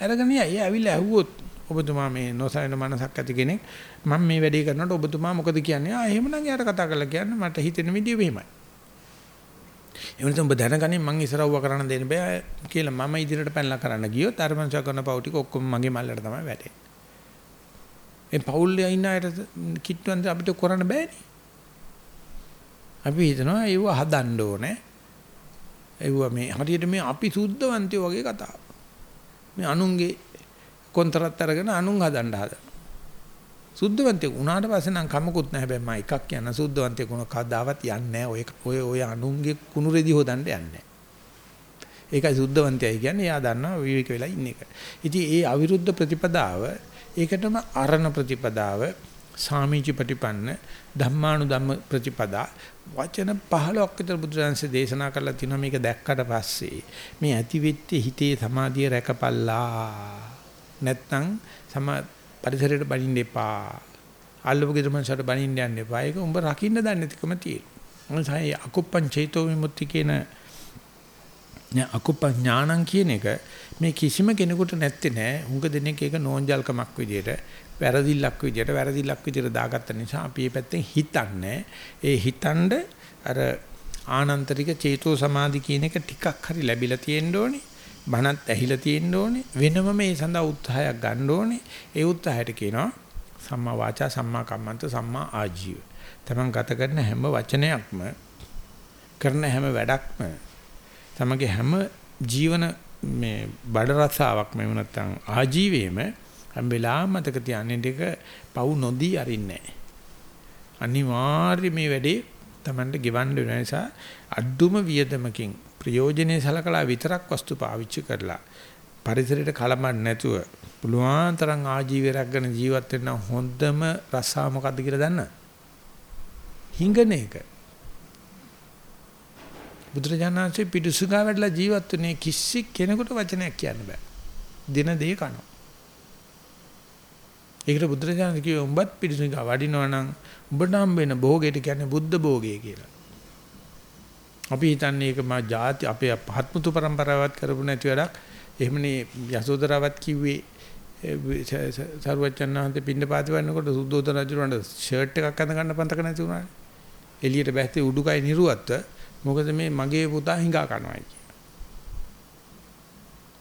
අරගෙන යයි ඇවිල්ලා ඇහුවොත් ඔබතුමා මේ නොසලින මනසක් ඇති කෙනෙක් මම මේ වැඩේ කරනකොට ඔබතුමා මොකද කියන්නේ? ආ එහෙමනම් එයාට කතා කරලා කියන්න මට හිතෙන විදිය මෙහෙමයි. එහෙම නැත්නම් ඔබ දැනගනින් මං ඉස්සරව්ව කරන්න දෙන්න බෑ කියලා මම ඉදිරියට පැනලා කරන්න ගියොත් අර මං කරන පව් ටික ඔක්කොම මගේ මල්ලට තමයි වැටෙන්නේ. ඒ පවුල්ලේ ඉන්න අයට කිට්ටුවෙන් අපිට කරන්න බෑනේ. අපි හිතනවා ඒව හදන්න ඕනේ. ඒව මේ හරියට මේ අපි සුද්ධවන්තයෝ වගේ කතාව. මේ අනුන්ගේ කොන්තරත් අරගෙන අනුන් හදන්න හදන. සුද්ධවන්තයෙක් වුණාට පස්සේ නම් කමකුත් නැහැ. හැබැයි මම එකක් කියන සුද්ධවන්තයෙක් වුණ කවදාවත් යන්නේ නැහැ. ඔය ඔය අනුන්ගේ කුණු රෙදි හොදන්න යන්නේ ඒකයි සුද්ධවන්තයයි කියන්නේ. එයා දන්නවා විවේක වෙලා ඉන්න එක. ඉතින් ඒ අවිරුද්ධ ප්‍රතිපදාව ඒකටම අරණ ප්‍රතිපදාව සාමීචි ප්‍රතිපන්න ධම්මානු ධම්ම ප්‍රතිපදා වචන 15ක් විතර බුදුරජාන්සේ දේශනා කරලා තිනවා. මේක දැක්කට පස්සේ මේ ඇති වෙච්ච හිතේ සමාධිය රැකපල්ලා. නැත්නම් සම පරිසරයට බනින්න එපා. අල්ලපු ගෙදර මනසට බනින්න යන්න එපා. ඒක උඹ රකින්න දන්නේ නැතිකම තියෙනවා. මොනසයි අකුප්පං චේතෝ විමුක්ති කියන අකුප්ප ඥානං කියන එක මේ කිසිම කෙනෙකුට නැත්තේ නෑ. උඟ දෙනෙක් ඒක නෝන්ජල්කමක් විදියට, වැරදිල්ලක් විදියට, වැරදිල්ලක් විදියට දාගත්ත නිසා අපි මේ පැත්තෙන් හිතන්නේ. ඒ හිතනද අර ආනන්තරික චේතෝ සමාධි කියන එක ටිකක් හරි ලැබිලා තියෙන්න ඕනේ. බණත් ඇහිලා තියෙන්න ඕනේ. වෙනම මේ සඳහා උත්සාහයක් ගන්න ඕනේ. ඒ උත්සාහයට කියනවා සම්මා වාචා සම්මා කම්මන්ත සම්මා ආජීව. තමන් ගත කරන හැම වචනයක්ම කරන හැම වැඩක්ම තමගේ හැම ජීවන මේ බඩ රසාවක් මේ නැත්තම් ආජීවයේම හැම වෙලාවම මතක තියාගන්න ටික පවු නොදී අරින්නේ අනිවාර්ය මේ වැඩේ තමන්ට ගෙවන්න වෙන නිසා අඩුම වියදමකින් ප්‍රයෝජනේ සලකලා විතරක් වස්තු පාවිච්චි කරලා පරිසරයට කලබන් නැතුව පුළුවන් තරම් ආජීවය රැකගෙන ජීවත් වෙන්න හොඳම රසාව මොකද්ද කියලා දන්න? හිඟන එක. බුදුරජාණන්සේ පිටුසුගා වැඩලා ජීවත් වුණේ කිසි කෙනෙකුට වචනයක් කියන්න බෑ. දින දෙක කනවා. ඒකට බුදුරජාණන් කිව්වේ උඹත් පිටුසුගා වඩිනවා නම් උඹට හම්බ වෙන භෝගයට කියන්නේ බුද්ධ භෝගය කියලා. අපි හිතන්නේ ඒක මා ಜಾති අපේ පහත්මුතු પરම්පරාවත් කරපු නැති වැඩක්. එහෙමනේ යසෝදරාවත් කිව්වේ සරුවචන්හන්ත පින්නපාත වන්නකොට සුද්ධෝදන රජුන්ට ෂර්ට් එකක් අඳ ගන්න පන්තක නැති වුණා. එළියට බැස්සේ උඩුකය නිරුවත්ව මොකද මේ මගේ පුතා හිඟා කනවා කියන්නේ.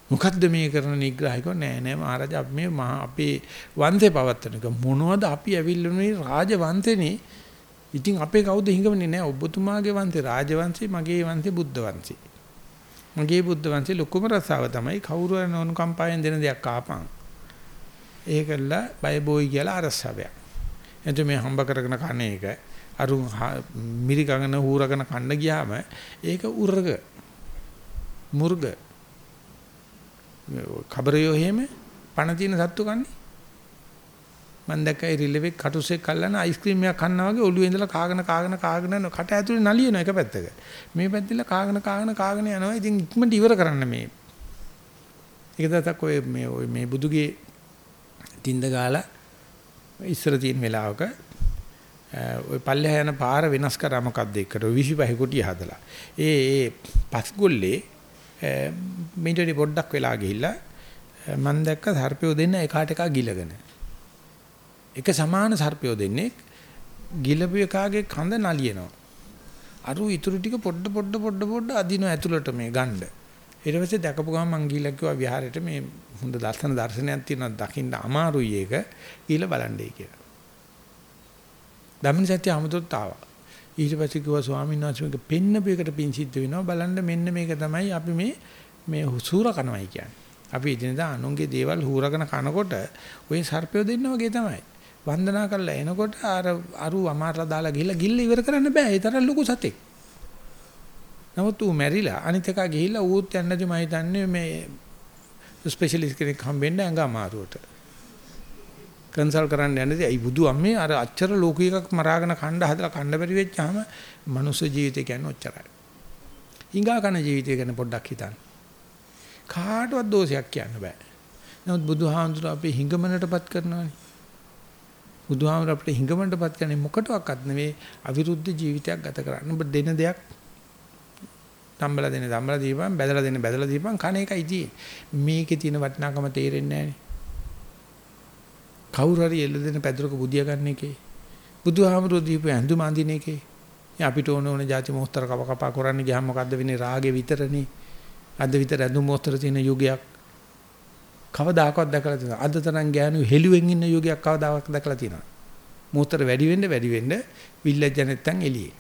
මොකද්ද මේ කරන නිග්‍රහයක නෑ නෑ මහරජා අපි මේ අපේ වංශේ පවත්වනක මොනවද අපි ඇවිල්ලුනේ රාජ වංශේනේ ඉතින් අපේ කවුද හිඟවන්නේ නැහැ ඔබතුමාගේ වංශේ රාජවංශේ මගේ වංශේ බුද්ධ වංශේ. මගේ බුද්ධ වංශේ ලොකුම රසාව තමයි කවුරු හරි නොනුකම්පායෙන් දෙන දෙයක් ආපන්. ඒකල්ල බය බොයි කියලා අරසාවයක්. එතකොට මේ හම්බ කරගෙන කන එක අරු මිරිකගෙන හූරගෙන කන්න ගියාම ඒක උර්ග මුර්ග කබරයෝ එහෙම පණ තියෙන සත්තු කන්නේ මම දැක්කයි රිලෙවෙක් කටුසෙක් කල්ලාන අයිස්ක්‍රීම් එකක් කන්නා වගේ ඔළුවේ ඉඳලා කාගෙන කාගෙන කාගෙන යන කට ඇතුලේ නලියන එක පැත්තක. මේ පැත්තilla කාගෙන කාගෙන කාගෙන යනවා. ඉතින් ඉක්මනට ඉවර කරන්න මේ. ඒක දතක් ඔය මේ ඔය මේ බුදුගේ තින්ද ගාලා ඉස්සර තියෙන වෙලාවක ඔය පල්ලෙහා යන පාර වෙනස් කරා මොකද්ද එකට 25 කුටිය හදලා. ඒ ඒ පස්ගොල්ලේ මිනිටි පොඩ්ඩක් වෙලා ගිහිල්ලා මම දැක්ක සර්පයෝ දෙන්න එකාට එකා ගිලගෙන. එක සමාන සර්පයෝ දෙන්නේ ගිලපු එකාගේ කඳ නලියනවා. අරු ඉතුරු ටික පොඩ පොඩ පොඩ පොඩ අදිනවා ඇතුළට මේ ගන්න. ඊට පස්සේ දැකපු ගමන් මං ගිහලා කිව්වා විහාරෙට මේ හොඳ ලස්සන දර්ශනයක් තියෙනවා දකින්න අමාරුයි ඒක. ගිහලා බලන්නයි කියලා. ධම්මින සත්‍ය අමුතොත් ආවා. ඊට පස්සේ කිව්වා ස්වාමීන් වහන්සේ මේක පෙන්නපු එකට පින් සිද්ධ වෙනවා බලන්න මෙන්න මේක තමයි අපි මේ මේ හුසූර කනවයි කියන්නේ. අපි එදිනදා අනුන්ගේ දේවල් හූරගෙන කනකොට ওই සර්පය දෙන්න වගේ තමයි. වන්දනා කරලා එනකොට අර අරු අමාරලා දාලා ගිහිල්ලා ගිල්ල ඉවර කරන්න බෑ. ඒ තරම් ලොකු සතෙක්. නමුත් ඌ මැරිලා අනිත් එක ගිහිල්ලා ඌත් යන්නේ නැති මම හිතන්නේ මේ ස්පෙෂලිස්ට් කෙනෙක් හම්බෙන්න ඇඟ අමාරුවට. කන්සල් කරන්න යන්නදී අයි බුදු අම්මේ අර අච්චර ලෝකීකක් මරාගෙන කණ්ඩ හදලා කණ්ඩ බැරි වෙච්චාම මනුස්ස ජීවිතය කියන්නේ ඔච්චරයි. හිඟා කන ජීවිතය ගැන පොඩ්ඩක් හිතන්න. කාටවත් දෝෂයක් කියන්න බෑ. නමුත් බුදුහාමුදුර අපේ හිඟමනටපත් කරනවානේ. බුදුහාමුදුර අපිට හිඟමනටපත් කරන්නේ මොකටවත් නෙවෙයි අවිරුද්ධ ජීවිතයක් ගත කරන්න. ඔබ දෙන දෙයක් තම්බලා දෙන තම්බලා දීපන් බැදලා දෙන බැදලා දීපන් කණ එකයි තියෙන්නේ. මේකේ තියෙන වටිනාකම තේරෙන්නේ නැහැ කවුරු හරි එල්ල දෙන පැදුරක බුදියා ගන්න එකේ බුදුහාමුදුරුවෝ දීපු ඇඳුම අඳින එකේ. අපිට ඕන ඕන જાති මොහතර කප කපා කරන්න ගියාම මොකද්ද වෙන්නේ? රාගේ විතරනේ. අද විතර ඇඳුම් මොහතර තියෙන යුගයක්. කවදාකවත් දැකලා තියෙනවා අද තරම් ගෑනු හෙළුවෙන් ඉන්න යුගයක් කවදාකවත් දැකලා තියෙනවා මොහතර වැඩි වෙන්න වැඩි වෙන්න විල්ලජ්ජ නැත්තම් එළියේ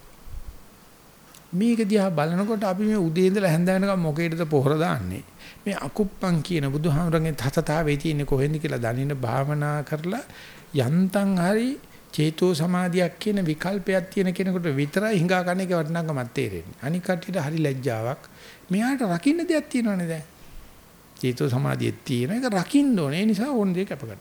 මේක දිහා බලනකොට අපි මේ උදේ ඉඳලා හැන්ද වෙනකම් මොකේද පොහොර දාන්නේ මේ අකුප්පන් කියන බුදුහාමරගේ තතතාවේ තියෙන්නේ කොහෙන්ද කියලා දනින්න භාවනා කරලා යන්තම් හරි චේතෝ සමාධියක් කියන විකල්පයක් තියෙන කෙනෙකුට විතරයි හිඟා කන එක වටිනාකමක් තේරෙන්නේ. අනික කටියට හරි ලැජ්ජාවක්. මෙයාට රකින්න දෙයක් තියෙනවනේ දැන්. චේතෝ සමාධියේ තියෙන එක රකින්න ඕනේ. ඒ නිසා ඕන දෙයක් අප ගන්න.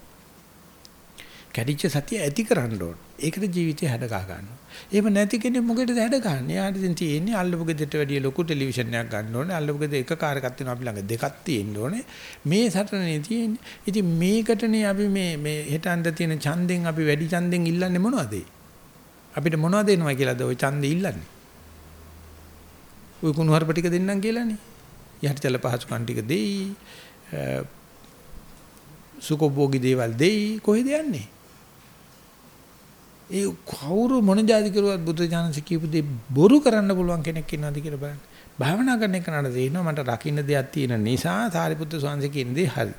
කැඩිච්ච සතිය ඇති කරන්න ඕන. ඒකට ජීවිතය හැඩ ගහ ගන්නවා. එහෙම නැති කෙනෙක් මොකටද හැඩ ගන්න? යාට ඉතින් තියෙන්නේ අල්ලපු ගෙදරට වැඩිය ලොකු ටෙලිවිෂන් එකක් ගන්න ඕනේ. අල්ලපු ගෙදර එක කාර් එකක් තියෙනවා අපි ළඟ දෙකක් තියෙන්න ඕනේ. මේ සටනේ තියෙන්නේ. ඉතින් මේකටනේ අපි මේ මේ හෙට අන්ද තියෙන ඡන්දෙන් අපි වැඩි ඡන්දෙන් ඉල්ලන්නේ මොනවද? අපිට මොනවද එනවා කියලාද ওই ඡන්දේ ඉල්ලන්නේ? ওই කුණුහරුප ටික දෙන්නම් කියලානේ. යටිතල පහසුකම් ටික දෙයි. සුකොබෝගි දේවල් දෙයි. කොහෙද යන්නේ? ඒ කවුරු මොන જાති කරුවත් බුදුජානක කියපු දේ බොරු කරන්න පුළුවන් කෙනෙක් ඉන්නවද කියලා බලන්න. භාවනා කරන එක නඩ තේිනවා මට රකින්න දෙයක් තියෙන නිසා සාරිපුත්‍ර ස්වාමීන් කියන දේ හරි.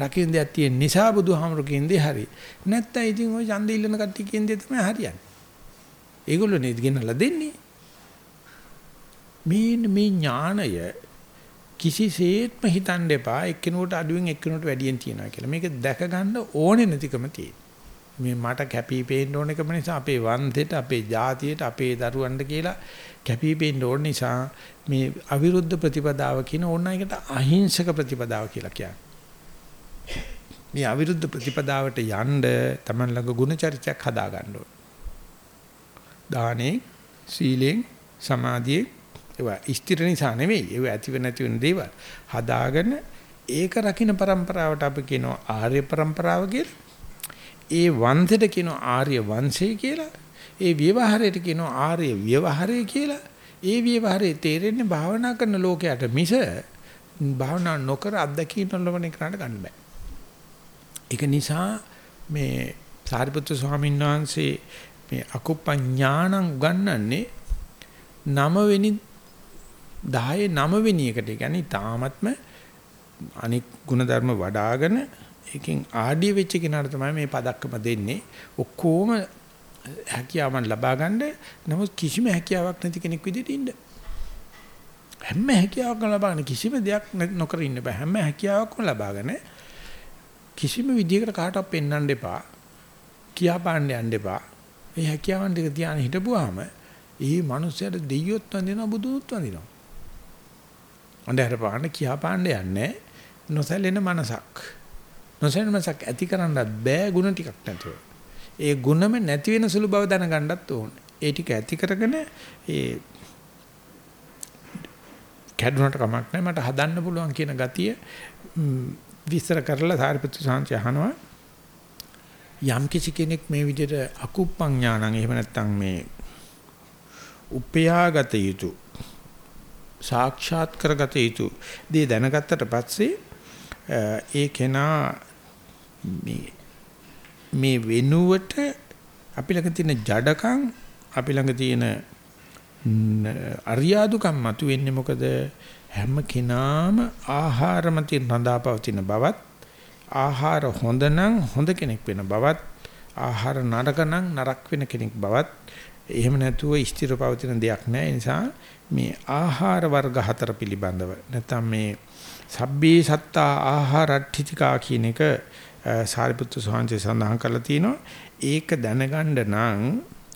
රකින්න දෙයක් තියෙන නිසා බුදුහාමර කියන දේ හරි. නැත්තම් ඉතින් ওই ඡන්ද ඉල්ලන කට්ටිය කියන දේ තමයි හරියන්නේ. ඒගොල්ලෝ නේද ගෙනලා දෙන්නේ. මේ මේ ඥාණය කිසිසේත්ම හිතන්න එපා එක්කෙනෙකුට අඩුවෙන් එක්කෙනෙකුට වැඩියෙන් තියනවා කියලා. මේක දැක ගන්න ඕනේ නැතිකම තියෙනවා. මේ මට කැපී පේන්න ඕන එකම නිසා අපේ වන්දෙට අපේ ජාතියට අපේ දරුවන්ට කියලා කැපී පේන්න ඕන නිසා මේ අවිරුද්ධ ප්‍රතිපදාව කියන ඕන එකට අහිංසක ප්‍රතිපදාව කියලා කියන්නේ. මේ අවිරුද්ධ ප්‍රතිපදාවට යන්න Taman ළඟ ගුණ චරිතයක් හදා ගන්න ඕන. දානේ සීලෙන් සමාධියෙන් ඒවා ස්ථිර නිසා නෙවෙයි. ඒවා ඇතිව නැති වෙන දේවල්. හදාගෙන ඒක රකින්න પરම්පරාවට අපි කියනවා ආර්ය પરම්පරාව කියලා. ඒ වංශයට කියනවා ආර්ය වංශය කියලා. ඒ ව්‍යවහාරයට කියනවා ආර්ය ව්‍යවහාරය කියලා. ඒ ව්‍යවහාරයේ තේරෙන්නේ භාවනා කරන ලෝකයට මිස භාවනා නොකර අත්දකින්න ලබන එකට ගන්න බෑ. ඒක නිසා මේ සාරිපුත්‍ර ස්වාමීන් වහන්සේ මේ අකුප්ප ඥානං උගන්වන්නේ නවවෙනි 10 9 වෙනි එකට කියන්නේ තාමත්ම අනික් ಗುಣධර්ම වඩ아가න එකෙන් ආඩිය වෙච්ච කෙනාට තමයි මේ පදක්කම දෙන්නේ. ඔක්කොම හැකියාවන් ලබා ගන්න නමුත් කිසිම හැකියාවක් නැති කෙනෙක් විදිහට ඉන්න. හැම හැකියාවක්ම ලබා ගන්න කිසිම දෙයක් නොකර ඉන්න බෑ. හැම හැකියාවක්ම ලබාගෙන කිසිම විදිහකට කාටවත් පෙන්වන්න එපා. කියා පාන්න යන්න එපා. මේ හැකියාවන් ටික ධානය හිටපුවාම ඒ මනුස්සයාට දෙයියොත් වඳිනවා බුදුත් වඳිනවා. අන්ධහර පාන්න කියා පාන්න යන්නේ නොසැලෙන මනසක්. නොසැලෙන මනසක් ඇති කරන්නත් බෑ ಗುಣ ටිකක් නැතුව. ඒ ಗುಣම නැති වෙන සුළු බව දැනගන්නත් ඕනේ. ඒ ටික ඇති කරගෙන ඒ කැඩුනට කමක් නැහැ මට හදන්න පුළුවන් කියන ගතිය විස්තර කරලා සාරිපුත්‍ර සාංශය අහනවා යම් කිසි කෙනෙක් මේ විදිහට අකුප්පං ඥානං එහෙම නැත්නම් මේ උපයාගත යුතු සාක්ෂාත් කරගත යුතු. දේ දැනගත්තට පස්සේ ඒ කෙනා මේ මේ වෙනුවට අපි ළඟ තියෙන ජඩකම් අපි ළඟ තියෙන අරියාදුකම් මතුවෙන්නේ මොකද? හැම කෙනාම ආහාර මතින් රඳාපවතින බවත් ආහාර හොඳ නම් හොඳ කෙනෙක් වෙන බවත් ආහාර නරක නම් නරක වෙන කෙනෙක් බවත් එහෙම නැතුව ස්ථිර පවතින දෙයක් නෑ. ඒ නිසා මේ ආහාර වර්ග හතර පිළිබඳව. නැත්නම් මේ සබ්බේ සත්තා ආහාරට්ඨිතිකා කියන එක සාරිපුත්තු සෝහන්සේ සඳහන් කරලා තිනවා ඒක දැනගන්න නම්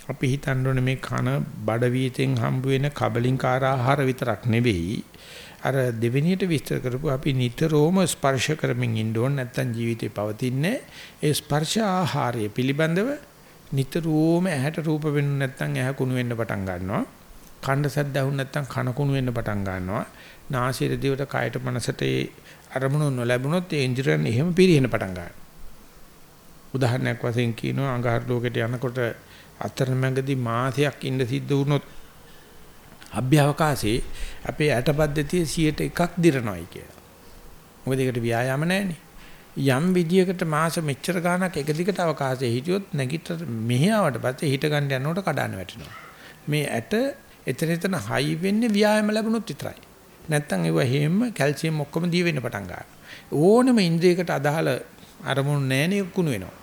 අපි හිතන්න ඕනේ මේ කන බඩ වීතෙන් හම්බ වෙන කබලින්කාර ආහාර විතරක් නෙවෙයි. අර දෙවෙනියට විස්තර කරපු අපි නිතරම ස්පර්ශ කරමින් ඉන්න ඕන නැත්නම් ජීවිතේ පවතින්නේ ඒ ස්පර්ශ ආහාරය පිළිබඳව නිතරම ඇහැට රූප වෙනු නැත්නම් ඇහැ කුණු වෙන්න පටන් ගන්නවා. කණ්ඩ සද්ද ඇහුන නැත්නම් කන කුණු වෙන්න පටන් ගන්නවා නාසයේ දිවට කයට මනසට ඒ අරමුණු නොලැබුණොත් ඒ ඉන්ද්‍රියන් එහෙම පිරිහෙන පටන් ගන්නවා උදාහරණයක් වශයෙන් කියනවා අඟහරු ලෝකෙට යනකොට අතරමැඟදී මාසයක් ඉන්න සිද්ධ වුණොත් අභ්‍යවකාශයේ අපේ ඇටපද්ධතිය 100ට එකක් දිරනවායි කියලා. මොකද ඒකට ව්‍යායාම නැහැනේ. යම් විදියකට මාස මෙච්චර ගාණක් එක දිගට අවකාශයේ හිටියොත් නැගිට මෙහාවට පස්සේ හිට ගන්න යනකොට කඩාන වැටෙනවා. මේ ඇට එතන එතන හයි වෙන්නේ ව්‍යායාම ලැබුණොත් විතරයි. නැත්තම් ඒව හේම කැල්සියම් ඔක්කොම දී වෙන්න පටන් ගන්නවා. ඕනම ඉන්ද්‍රියකට අදාළ අරමුණු නැණේ කුණු වෙනවා.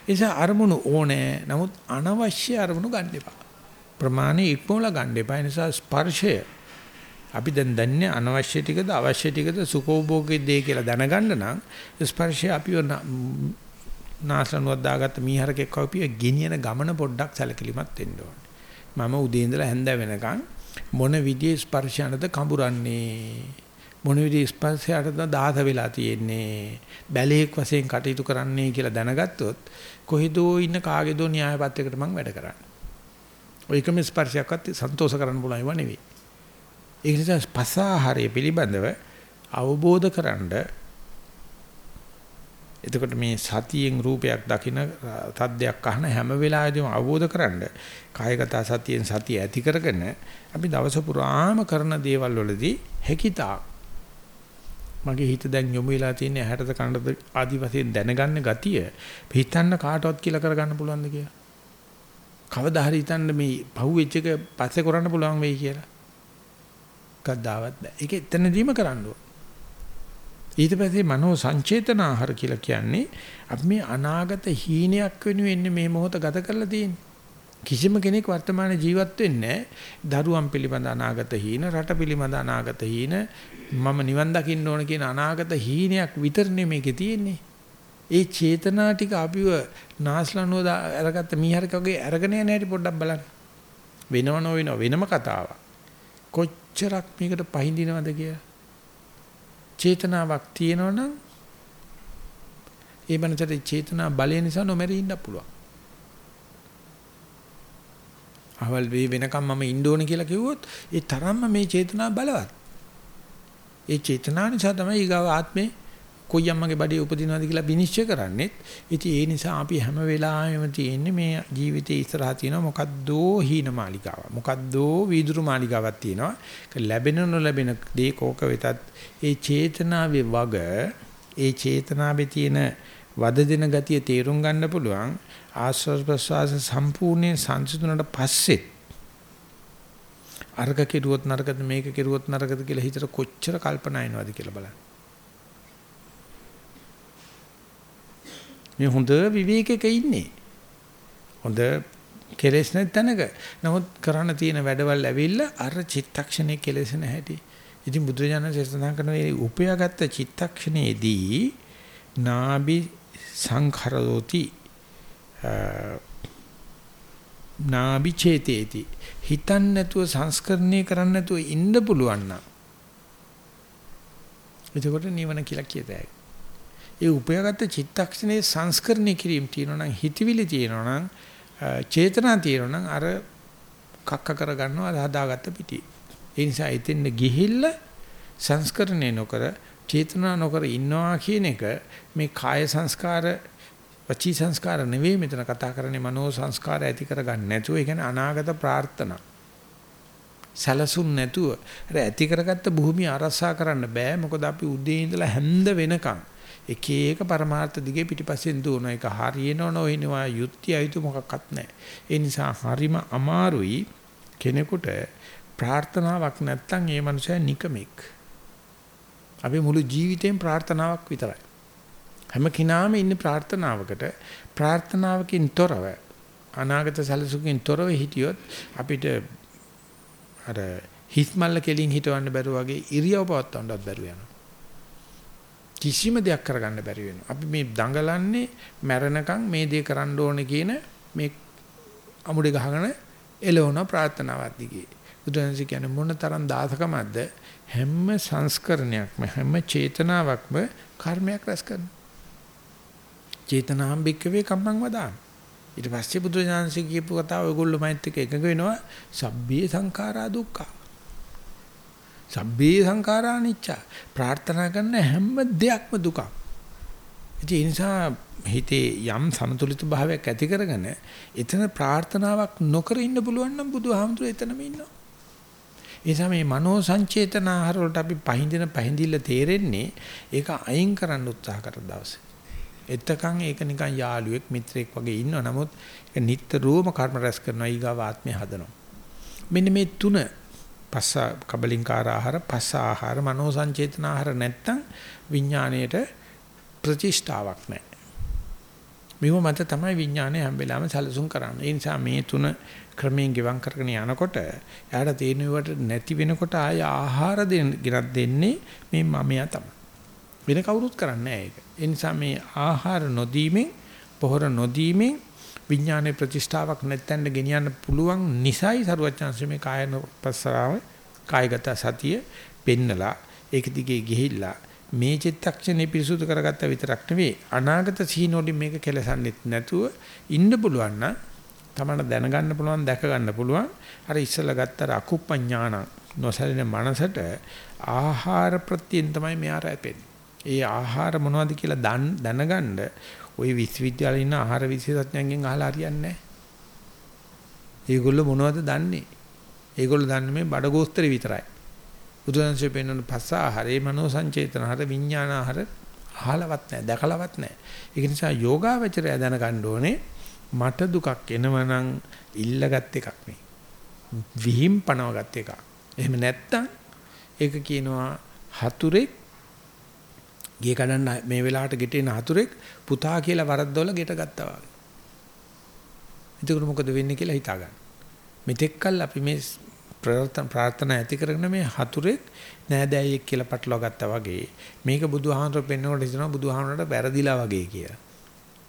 ඒ නිසා අරමුණු ඕනේ. නමුත් අනවශ්‍ය අරමුණු ගන්න එපා. ප්‍රමාණය ඉක්මවලා ගන්න එපා. ඒ නිසා ස්පර්ශය අපි දැන් දන්නේ අනවශ්‍ය ටිකද අවශ්‍ය ටිකද සුඛෝභෝගී දේ කියලා දැනගන්න නම් ස්පර්ශය අපිව නාසනුවක් දාගත්ත මීහරකෙක් වගේ ගෙනියන ගමන පොඩ්ඩක් සැලකිලිමත් වෙන්න ඕනේ. මම උදේ ඉඳලා හැන්ද වෙනකන් මොන විදිහේ ස්පර්ශයනද කඹරන්නේ මොන විදිහේ ස්පර්ශයටද දාත වෙලා තියෙන්නේ බැලේක් වශයෙන් කටයුතු කරන්නේ කියලා දැනගත්තොත් කොහෙදෝ ඉන්න කාගේදෝ න්‍යායපත්‍යයකට මම වැඩ කරන්නේ. ඔයකම ස්පර්ශයක්වත් සන්තෝෂ කරන්න පුළුවන් ඒවා නෙවෙයි. ඒ නිසා පසාහාරය පිළිබඳව අවබෝධ කරන්ඩ එතකොට මේ සතියෙන් රූපයක් දකින තද්දයක් අහන හැම වෙලාවෙදීම අවබෝධ කරන්ඩ කායගත සතියෙන් සතිය ඇති කරගෙන අපි දවස පුරාම කරන දේවල් වලදී හැකිතා මගේ හිත දැන් යොමු වෙලා තියෙන ඇහැටද කනටද ආදි වශයෙන් දැනගන්න ගතිය හිතන්න කාටවත් කියලා කරගන්න පුළුවන්ද කියලා කවදා හරි හිතන්න මේ පහුවෙච්ච එක පස්සේ කරන්න පුළුවන් වෙයි කියලා. කද්දාවත් බෑ. ඒක එතනදීම කරන්න ඕන. ඊට පස්සේ මනෝ සංචේතන ආහාර කියලා කියන්නේ අපි මේ අනාගත හීනයක් වෙනුවෙන් මේ මොහොත ගත කරලා තියෙන්නේ. කිසිම කෙනෙක් වර්තමාන ජීවත් වෙන්නේ දරුවන් පිළිබඳ අනාගත හීන රට පිළිබඳ අනාගත හීන මම නිවන් දකින්න ඕන කියන අනාගත හීනයක් විතරනේ මේකේ තියෙන්නේ ඒ චේතනා ටික අපිව නාස්ලනුව අරගත්ත මීහරකගේ අරගෙන යන හැටි පොඩ්ඩක් බලන්න. වෙනව නොවෙනව වෙනම කතාවක්. කොච්චරක් මේකට පහඳිනවද කියලා. චේතනාවක් තියෙනවනම් ඒ මනසට චේතනා බලය නිසා නොමැරී ඉන්න පුළුවන්. අවල් වේ වෙනකම් මම ඉන්න ඕන කියලා කිව්වොත් ඒ තරම්ම මේ චේතනා බලවත්. ඒ චේතනා නිසා තමයි ඊගාව ආත්මේ කොයි අම්මගේ බඩේ උපදිනවද කියලා විනිශ්චය කරන්නේත්. ඉතින් ඒ නිසා අපි හැම වෙලාවෙම තියෙන්නේ මේ ජීවිතේ ඉස්සරහා තියෙන මොකද්දෝ හීන මාලිකාව මොකද්දෝ වීදුරු මාලිකාවක් තියෙනවා. ඒක ලැබෙන නොලැබෙන දේ කෝක වෙතත් ඒ චේතනාවේ වග ඒ චේතනාවේ තියෙන වද දෙන ගතිය තේරුම් ගන්න පුළුවන්. ආස්වාද ප්‍රසවාස සම්පූර්ණයෙන් සංසිඳුණට පස්සේ අර්ග කෙරුවොත් නරකද මේක කෙරුවොත් නරකද කියලා හිතට කොච්චර කල්පනා එනවද කියලා බලන්න. මේ හොඳ විවේකයක ඉන්නේ. හොඳ කෙලෙස් නැති තැනක. නමුත් කරන්න තියෙන වැඩවල් ඇවිල්ලා අර චිත්තක්ෂණේ කෙලෙසන හැටි. ඉතින් බුදුරජාණන් සසඳන් කරන මේ උපයාගත්ත චිත්තක්ෂණේදී නාබි සංඛරෝති නාබි චේතේති හිතන්න නැතුව සංස්කරණය කරන්න නැතුව ඉන්න පුළුවන් නම් එතකොට නිවන කියලා කියතයි. ඒ උපයාගත්ත චිත්තක්ෂණේ සංස්කරණය කිරීම තියෙනවා නම් හිතවිලි තියෙනවා නම් චේතනා තියෙනවා නම් අර කක්ක කරගන්නවා හදාගත්ත පිටි. ඒ නිසා එතෙන් ගිහිල්ලා සංස්කරණය නොකර චේතනා නොකර ඉන්නවා කියන එක මේ කාය සංස්කාර වචී සංස්කාර නෙවෙයි මෙතන කතා කරන්නේ මනෝ සංස්කාර ඇති කරගන්න නැතුව. ඒ කියන්නේ අනාගත ප්‍රාර්ථනා. සැලසුම් නැතුව. අර ඇති කරගත්ත භූමිය අරසා කරන්න බෑ. මොකද අපි උදේ ඉඳලා හැන්ද වෙනකන් එක එක පරමාර්ථ දිගේ පිටිපස්සෙන් දුවන එක හරියනව නොවෙනවා යුක්තිය අයුතු මොකක්වත් නැහැ. ඒ නිසා හරිම අමාරුයි කෙනෙකුට ප්‍රාර්ථනාවක් නැත්තම් ඒ මනුස්සයා නිකමෙක්. අපි මුළු ජීවිතේම ප්‍රාර්ථනාවක් විතරයි. හැම කෙනාම ඉන්නේ ප්‍රාර්ථනාවකට ප්‍රාර්ථනාවකින් තොරව අනාගත සැලසුමකින් තොරව හිටියොත් අපිට අර හිස්මල්ල කෙලින් හිටවන්න බැරුව වගේ ඉරියව් පවත්වන්නවත් බැරුව යනවා. කිසිම දෙයක් කරගන්න බැරි වෙනවා. අපි මේ දඟලන්නේ මැරෙනකන් මේ දේ කරන්න ඕනේ කියන මේ අමුඩේ ගහගෙන එළවන ප්‍රාර්ථනාවක් දිගේ. බුදුන්සේ කියන්නේ මොන තරම් දාසකමක්ද හැම සංස්කරණයක්ම හැම චේතනාවක්ම කර්මයක් රැස් කරනවා. චේතනාම් බික්කවේ කම්මං වදාන. ඊට පස්සේ බුදුජානසී කියපු කතාව ඔයගොල්ලෝ මයිත් එක්ක එකඟ වෙනවා සබ්බේ සංඛාරා දුක්ඛ. සබ්බේ සංඛාරා අනිච්ච. ප්‍රාර්ථනා කරන හැම දෙයක්ම දුකක්. ඒ නිසා හිතේ යම් සමතුලිත භාවයක් ඇති කරගෙන එතන ප්‍රාර්ථනාවක් නොකර ඉන්න පුළුවන් නම් බුදුහාමුදුරේ එතනම ඉන්නවා. ඒ නිසා මේ මනෝ සංචේතන ආහාර වලට අපි පහඳින පහඳිල්ල තේරෙන්නේ ඒක අයින් කරන්න උත්සාහ කර දවසේ. එතකන් ඒක නිකන් යාළුවෙක් මිත්‍රෙක් වගේ ඉන්නවා. නමුත් ඒක නිට්ටරෝම කර්ම රැස් කරනවා ඊගාව ආත්මය හදනවා. මෙන්න මේ තුන පස්ස කබලින්කාර ආහාර පස්ස ආහාර මනෝ සංචේතන ආහාර නැත්තම් විඥාණයට ප්‍රතිෂ්ඨාවක් නැහැ. මේව මත තමයි විඥානය හැම වෙලාවෙම සැලසුම් කරන්නේ. ඒ නිසා මේ තුන ක්‍රමයෙන් ගෙවම් කරගෙන යනකොට එයාට තේරෙනවට නැති වෙනකොට ආය ආහාර දෙන්න දෙන්නේ මේ මමයා තමයි. වෙන කවුරුත් කරන්නේ නැහැ ඒක. ඒ නිසා මේ ආහාර නොදීමෙන් පොහොර නොදීමෙන් විඥානයේ ප්‍රතිෂ්ඨාවක් නැත්තෙන්ද ගෙනියන්න පුළුවන් නිසයි සරුවචාන්සේ මේ කායන පස්සාව කායගත සතිය පෙන්නලා ඒක දිගේ ගිහිල්ලා මේ චිත්තක්ෂණේ පිරිසුදු කරගත්ත විතරක් නෙවෙයි අනාගත සීනෝඩි මේක කෙලසන්නෙත් නැතුව ඉන්න පුළුවන් නම් තමන දැනගන්න පුළුවන් දැක ගන්න පුළුවන් අර ඉස්සලා ගත්ත අකුප්පඥාන නොසලින මනසට ආහාර ප්‍රත්‍යයෙන් තමයි මෙයා රැපෙන්නේ. ඒ ආහාර මොනවද කියලා දැනගන්න ওই විශ්වවිද්‍යාලේ ඉන්න ආහාර විශේෂඥයන්ගෙන් අහලා හරියන්නේ නැහැ. ඒගොල්ලෝ මොනවද දන්නේ? ඒගොල්ලෝ දන්නේ මේ බඩගෝස්තරේ විතරයි. බුදුන්සේ පෙන්වන පස්ස ආහාරේ මනෝ සංචේතන ආහාර විඥාන ආහාර අහලවත් නැහැ, දැකලවත් නැහැ. ඒක නිසා යෝගාවචරය දැනගන්න ඕනේ මට දුකක් එනවනම් ඉල්ලගත් එකක් නේ. විහිම් පනවගත් එකක්. එහෙම නැත්තම් ඒක කියනවා හතුරෙක් ගේ කඩන්න මේ වෙලාවට ගෙටෙන හතුරෙක් පුතා කියලා වරද්දවල ගෙට ගත්තා වගේ. එතකොට මොකද වෙන්නේ කියලා හිතා ගන්න. මෙතෙක්කල් අපි මේ ප්‍රාර්ථනා ඇති කරගෙන මේ හතුරෙක් නෑදෑයෙක් කියලා පටලවා ගත්තා වගේ මේක බුදුහාමර පෙන්නකොට හිතනවා බුදුහාමරට වැරදිලා වගේ කියලා.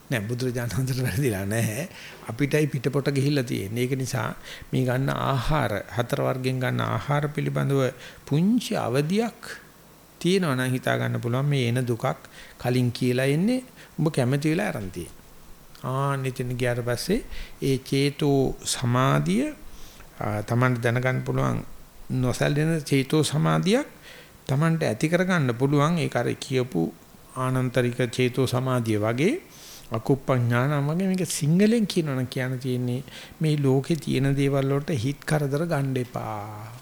නෑ බුදුරජාණන් වහන්සේට වැරදිලා නෑ. අපිටයි පිටපොට ගිහිල්ලා තියෙන්නේ. ඒක නිසා මේ ගන්න ආහාර හතර වර්ගෙන් ගන්න ආහාර පිළිබඳව පුංචි අවදියක් තියෙනවා නම් හිතා ගන්න පුළුවන් මේ එන දුකක් කලින් කියලා එන්නේ ඔබ කැමති වෙලා අරන් තියෙන. ආනිතින් ගියාට පස්සේ ඒ චේතෝ සමාධිය තමන්ට දැනගන්න පුළුවන් නොසැලෙන චේතෝ සමාධියක් තමන්ට ඇති කරගන්න පුළුවන් ඒක අර කියපු ආනන්තරික චේතෝ සමාධිය වගේ අකුප්පඥානම වගේ මේක සිංහලෙන් කියනවනම් කියන්න තියෙන්නේ මේ ලෝකේ තියෙන දේවල් වලට හිත කරදර ගන්න එපා.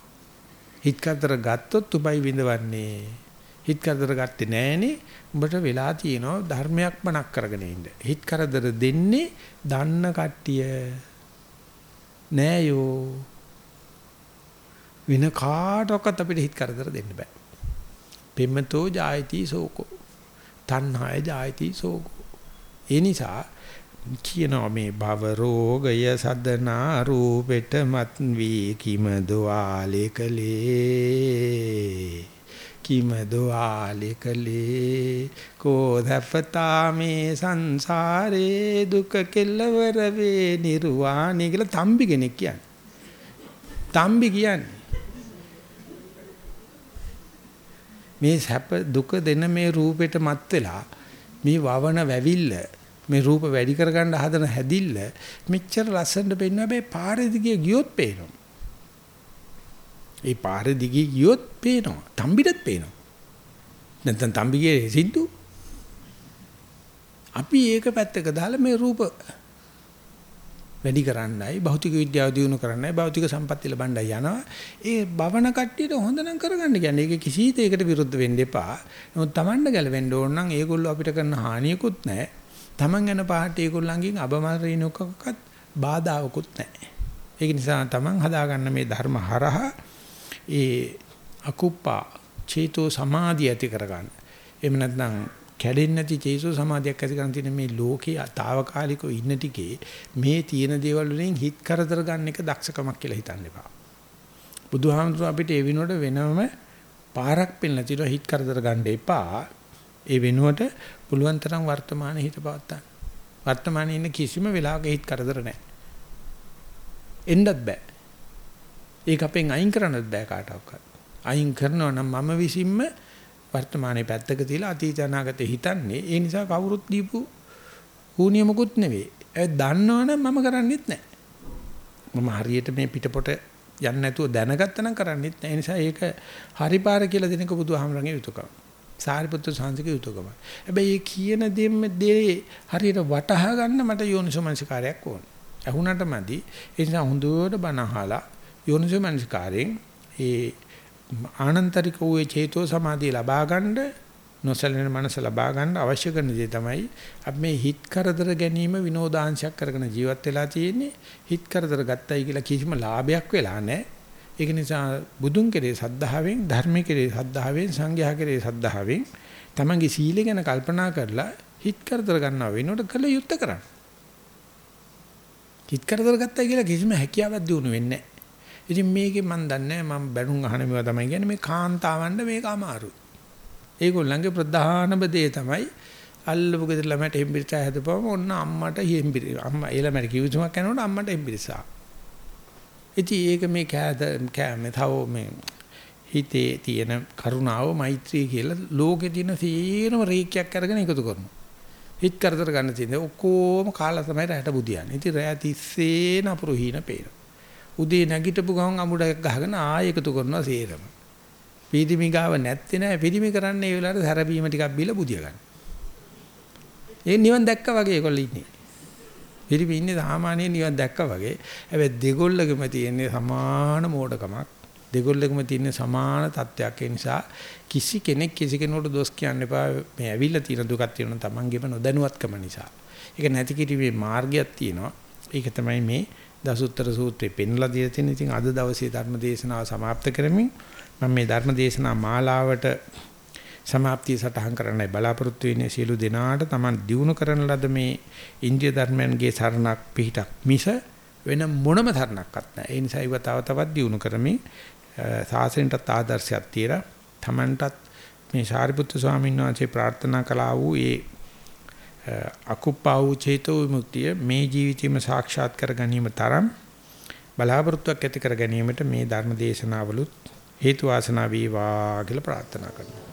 හිත කරදර ගත්තොත් උබයි විඳවන්නේ. හිත කරදර ගත්තේ නෑනේ. උඹට වෙලා තියෙනවා ධර්මයක් මනක් කරගෙන ඉන්න. හිත කරදර දෙන්නේ දන්න කට්ටිය. නෑයෝ. වෙන කාටවත් අපිට හිත කරදර දෙන්න බෑ. පෙම්මතෝ ජායති සෝකෝ. තණ්හාය ජායති සෝකෝ. ඒ නිසා කියනවා මේ භව රෝගය සදනා රූපෙට මත් වී කිම දවාලේකලේ කිමදෝ ආලේකලේ කෝධපතා මේ සංසාරේ දුක කෙල්ලවර වේ නිර්වාණය කියලා තම්බි කෙනෙක් කියන්නේ. තම්බි කියන්නේ මේ සැප දුක දෙන මේ රූපෙට මත් වෙලා මේ වවන වැවිල්ල මේ රූප වැඩි කරගන්න හදන හැදිල්ල මෙච්චර ලස්සනට පෙන්වන්න හැබැයි පාරේ දිගේ ගියොත් පේනවා. ඒ පාර දිගේ ගියොත් පේනවා. තම්බිටත් පේනවා. නැත්නම් තම්බිගේ සින්දු. අපි ඒක පැත්තක දාලා මේ රූප වැඩි කරන්නයි භෞතික විද්‍යාව දියුණු කරන්නයි භෞතික සම්පත් ලබන්නයි යනවා. ඒ භවන කට්ටියට හොඳ නම් කරගන්න කියන්නේ. ඒක කිසි දෙයකට විරුද්ධ වෙන්න එපා. නමුත් Tamanne ගැලවෙන්න ඕන නම් ඒගොල්ලෝ අපිට කරන හානියකුත් නැහැ. Taman යන පාට ඒගොල්ලන්ගෙන් අබමරිනකකත් බාධාවකුත් නැහැ. ඒක නිසා තමන් හදාගන්න මේ ධර්ම හරහා ඒ අකුප්පා චේතෝ සමාධිය ඇති කරගන්න. එහෙම නැත්නම් කැඩෙන්නේ නැති චේතෝ සමාධියක් ඇති කරන් තියෙන මේ ලෝකේ తాවකාලිකව ඉන්න ටිකේ මේ තියෙන දේවල් වලින් හිත කරදර ගන්න එක දක්ෂකමක් කියලා හිතන්න එපා. බුදුහාමුදුරුවෝ අපිට ඒ විනෝඩ වෙනම පාරක් පෙන්නලා තියෙනවා හිත කරදර ගන්න එපා. ඒ වෙනුවට පුළුවන් තරම් වර්තමානයේ හිත පවත්තන්න. වර්තමානයේ ඉන්න කිසිම වෙලාවක හිත කරදර නැහැ. එන්නත් බෑ. ඒක අපෙන් අයින් කරන්නත් බෑ කාටවත්. අයින් කරනවා නම් මම විසින්ම වර්තමානයේ පැත්තක තියලා අතීත අනාගතේ හිතන්නේ. ඒ නිසා කවුරුත් දීපු ඌනියමකුත් නෙවෙයි. ඒ දන්නවනම් මම කරන්නේත් නැහැ. මම හරියට මේ පිටපොට යන්නේ නැතුව දැනගත්තා නම් කරන්නේත් නැහැ. ඒ නිසා ඒක හරිපාර කියලා දෙනක බුදුහාමරගේ යුතුයකම. සාරිපුත්‍ර සාංශික යුතුයකම. හැබැයි මේ කියන දෙන්න දේ හරියට වටහා ගන්න මට යෝනිසෝමනසිකාරයක් ඕන. ඇහුණට මදි. ඒ නිසා හොඳට බණ අහලා යෝනිසෝමනසිකාරයෙන් ඒ ආනන්තරික වූ චේතෝ සමාධිය ලබා ගන්න නොසලෙන මනස ලබා ගන්න අවශ්‍ය කරන දේ තමයි අපි මේ හිත කරදර ගැනීම විනෝදාංශයක් කරගෙන ජීවත් වෙලා තියෙන්නේ. හිත කරදර ගත්තයි කියලා කිසිම ලාභයක් වෙලා නැහැ. ඒක නිසා බුදුන් කෙරේ සද්ධාවෙන් ධර්මයේ කෙරේ සද්ධාවෙන් සංඝයා කෙරේ සද්ධාවෙන් තමන්ගේ සීලය ගැන කල්පනා කරලා හිත කරදර ගන්නවා වෙනකොට කළ යුත්තේ කරන්න. හිත කරදර ගත්තයි කියලා කිසිම හැකියාවක් දිනු වෙන්නේ නැහැ. ඉතින් මේකේ මම දන්නේ මම බැනුම් අහන මේවා තමයි කියන්නේ මේ කාන්තාවන්ට මේක අමාරුයි. ඒගොල්ලන්ගේ ප්‍රධානම දේ තමයි අල්ලපු ගෙදර ළමයට හෙම්බිරිසා හැදපුවම ඔන්න අම්මට හෙම්බිරි අම්මා ඒ ළමයට කිවිසුමක් කරනකොට අම්මට හෙම්බිරිසා. ඉතින් ඒක මේ කෑද කෑමේ තව මේ හිතේ තියෙන කරුණාව මෛත්‍රිය කියලා ලෝකේ තියෙන සීරම රේඛයක් අරගෙන එකතු කරනවා. හිත කරදර ගන්න තියෙන ඔක්කොම කාලා තමයි රැට බුදියන්නේ. ඉතින් රැය තිස්සේ නපුරු හීන පේනවා. උදේ නැගිටපු ගමන් අමුඩයක් ගහගෙන ආයෙ එකතු කරනවා සේරම. පීදිමි ගාව නැත්තේ නෑ පිළිමි කරන්නේ ඒ වෙලාවට හැරබීම ටිකක් බීලා බුදිය ගන්න. ඒ නිවන් දැක්කා වගේ ඒගොල්ලෝ ඉන්නේ. පිළිමි ඉන්නේ සාමාන්‍ය නිවන් දැක්කා වගේ. හැබැයි දෙගොල්ලගෙම තියෙන සමාන මෝඩකමක්. දෙගොල්ලගෙම තියෙන සමාන තත්ත්වයක් ඒ නිසා කිසි කෙනෙක් කිසි කෙනෙකුට දොස් කියන්න එපා. මේ ඇවිල්ලා තියෙන දුකක් තියෙනවා තමන්ගේම නොදැනුවත්කම නිසා. ඒක නැති කිරීමේ මාර්ගයක් තියෙනවා. ඒක තමයි මේ දසුත්තර සූත්‍රේ පෙන්ලා දීලා තියෙන. ඉතින් අද දවසේ ධර්ම දේශනාව සමාප්ත කරමින් මම මේ ධර්ම දේශනා මාලාවට સમાප්තිය සටහන් කරන්නයි බලාපොරොත්තු වෙන්නේ. සියලු දෙනාට Taman දිනු කරන ලද මේ ඉන්දිය ධර්මයන්ගේ සරණක් පිහිටක් මිස වෙන මොනම තරණක්වත් නැහැ. ඒ නිසා ඊව තව තවත් දිනු කරමින් සාසනයටත් ආදර්ශයක් තියලා Tamanටත් මේ සාරිපුත්තු ස්වාමීන් වහන්සේ ප්‍රාර්ථනා කළා වූ ඒ අකුප්පා වූ චේතෝ විමුක්තිය මේ ජීවිතේම සාක්ෂාත් කර ගැනීම තරම් බලාපොරොත්තුවක් ඇති කර ගැනීමට මේ ධර්ම දේශනාවලුත් හේතු වාසනා වේවා කියලා ප්‍රාර්ථනා කරනවා.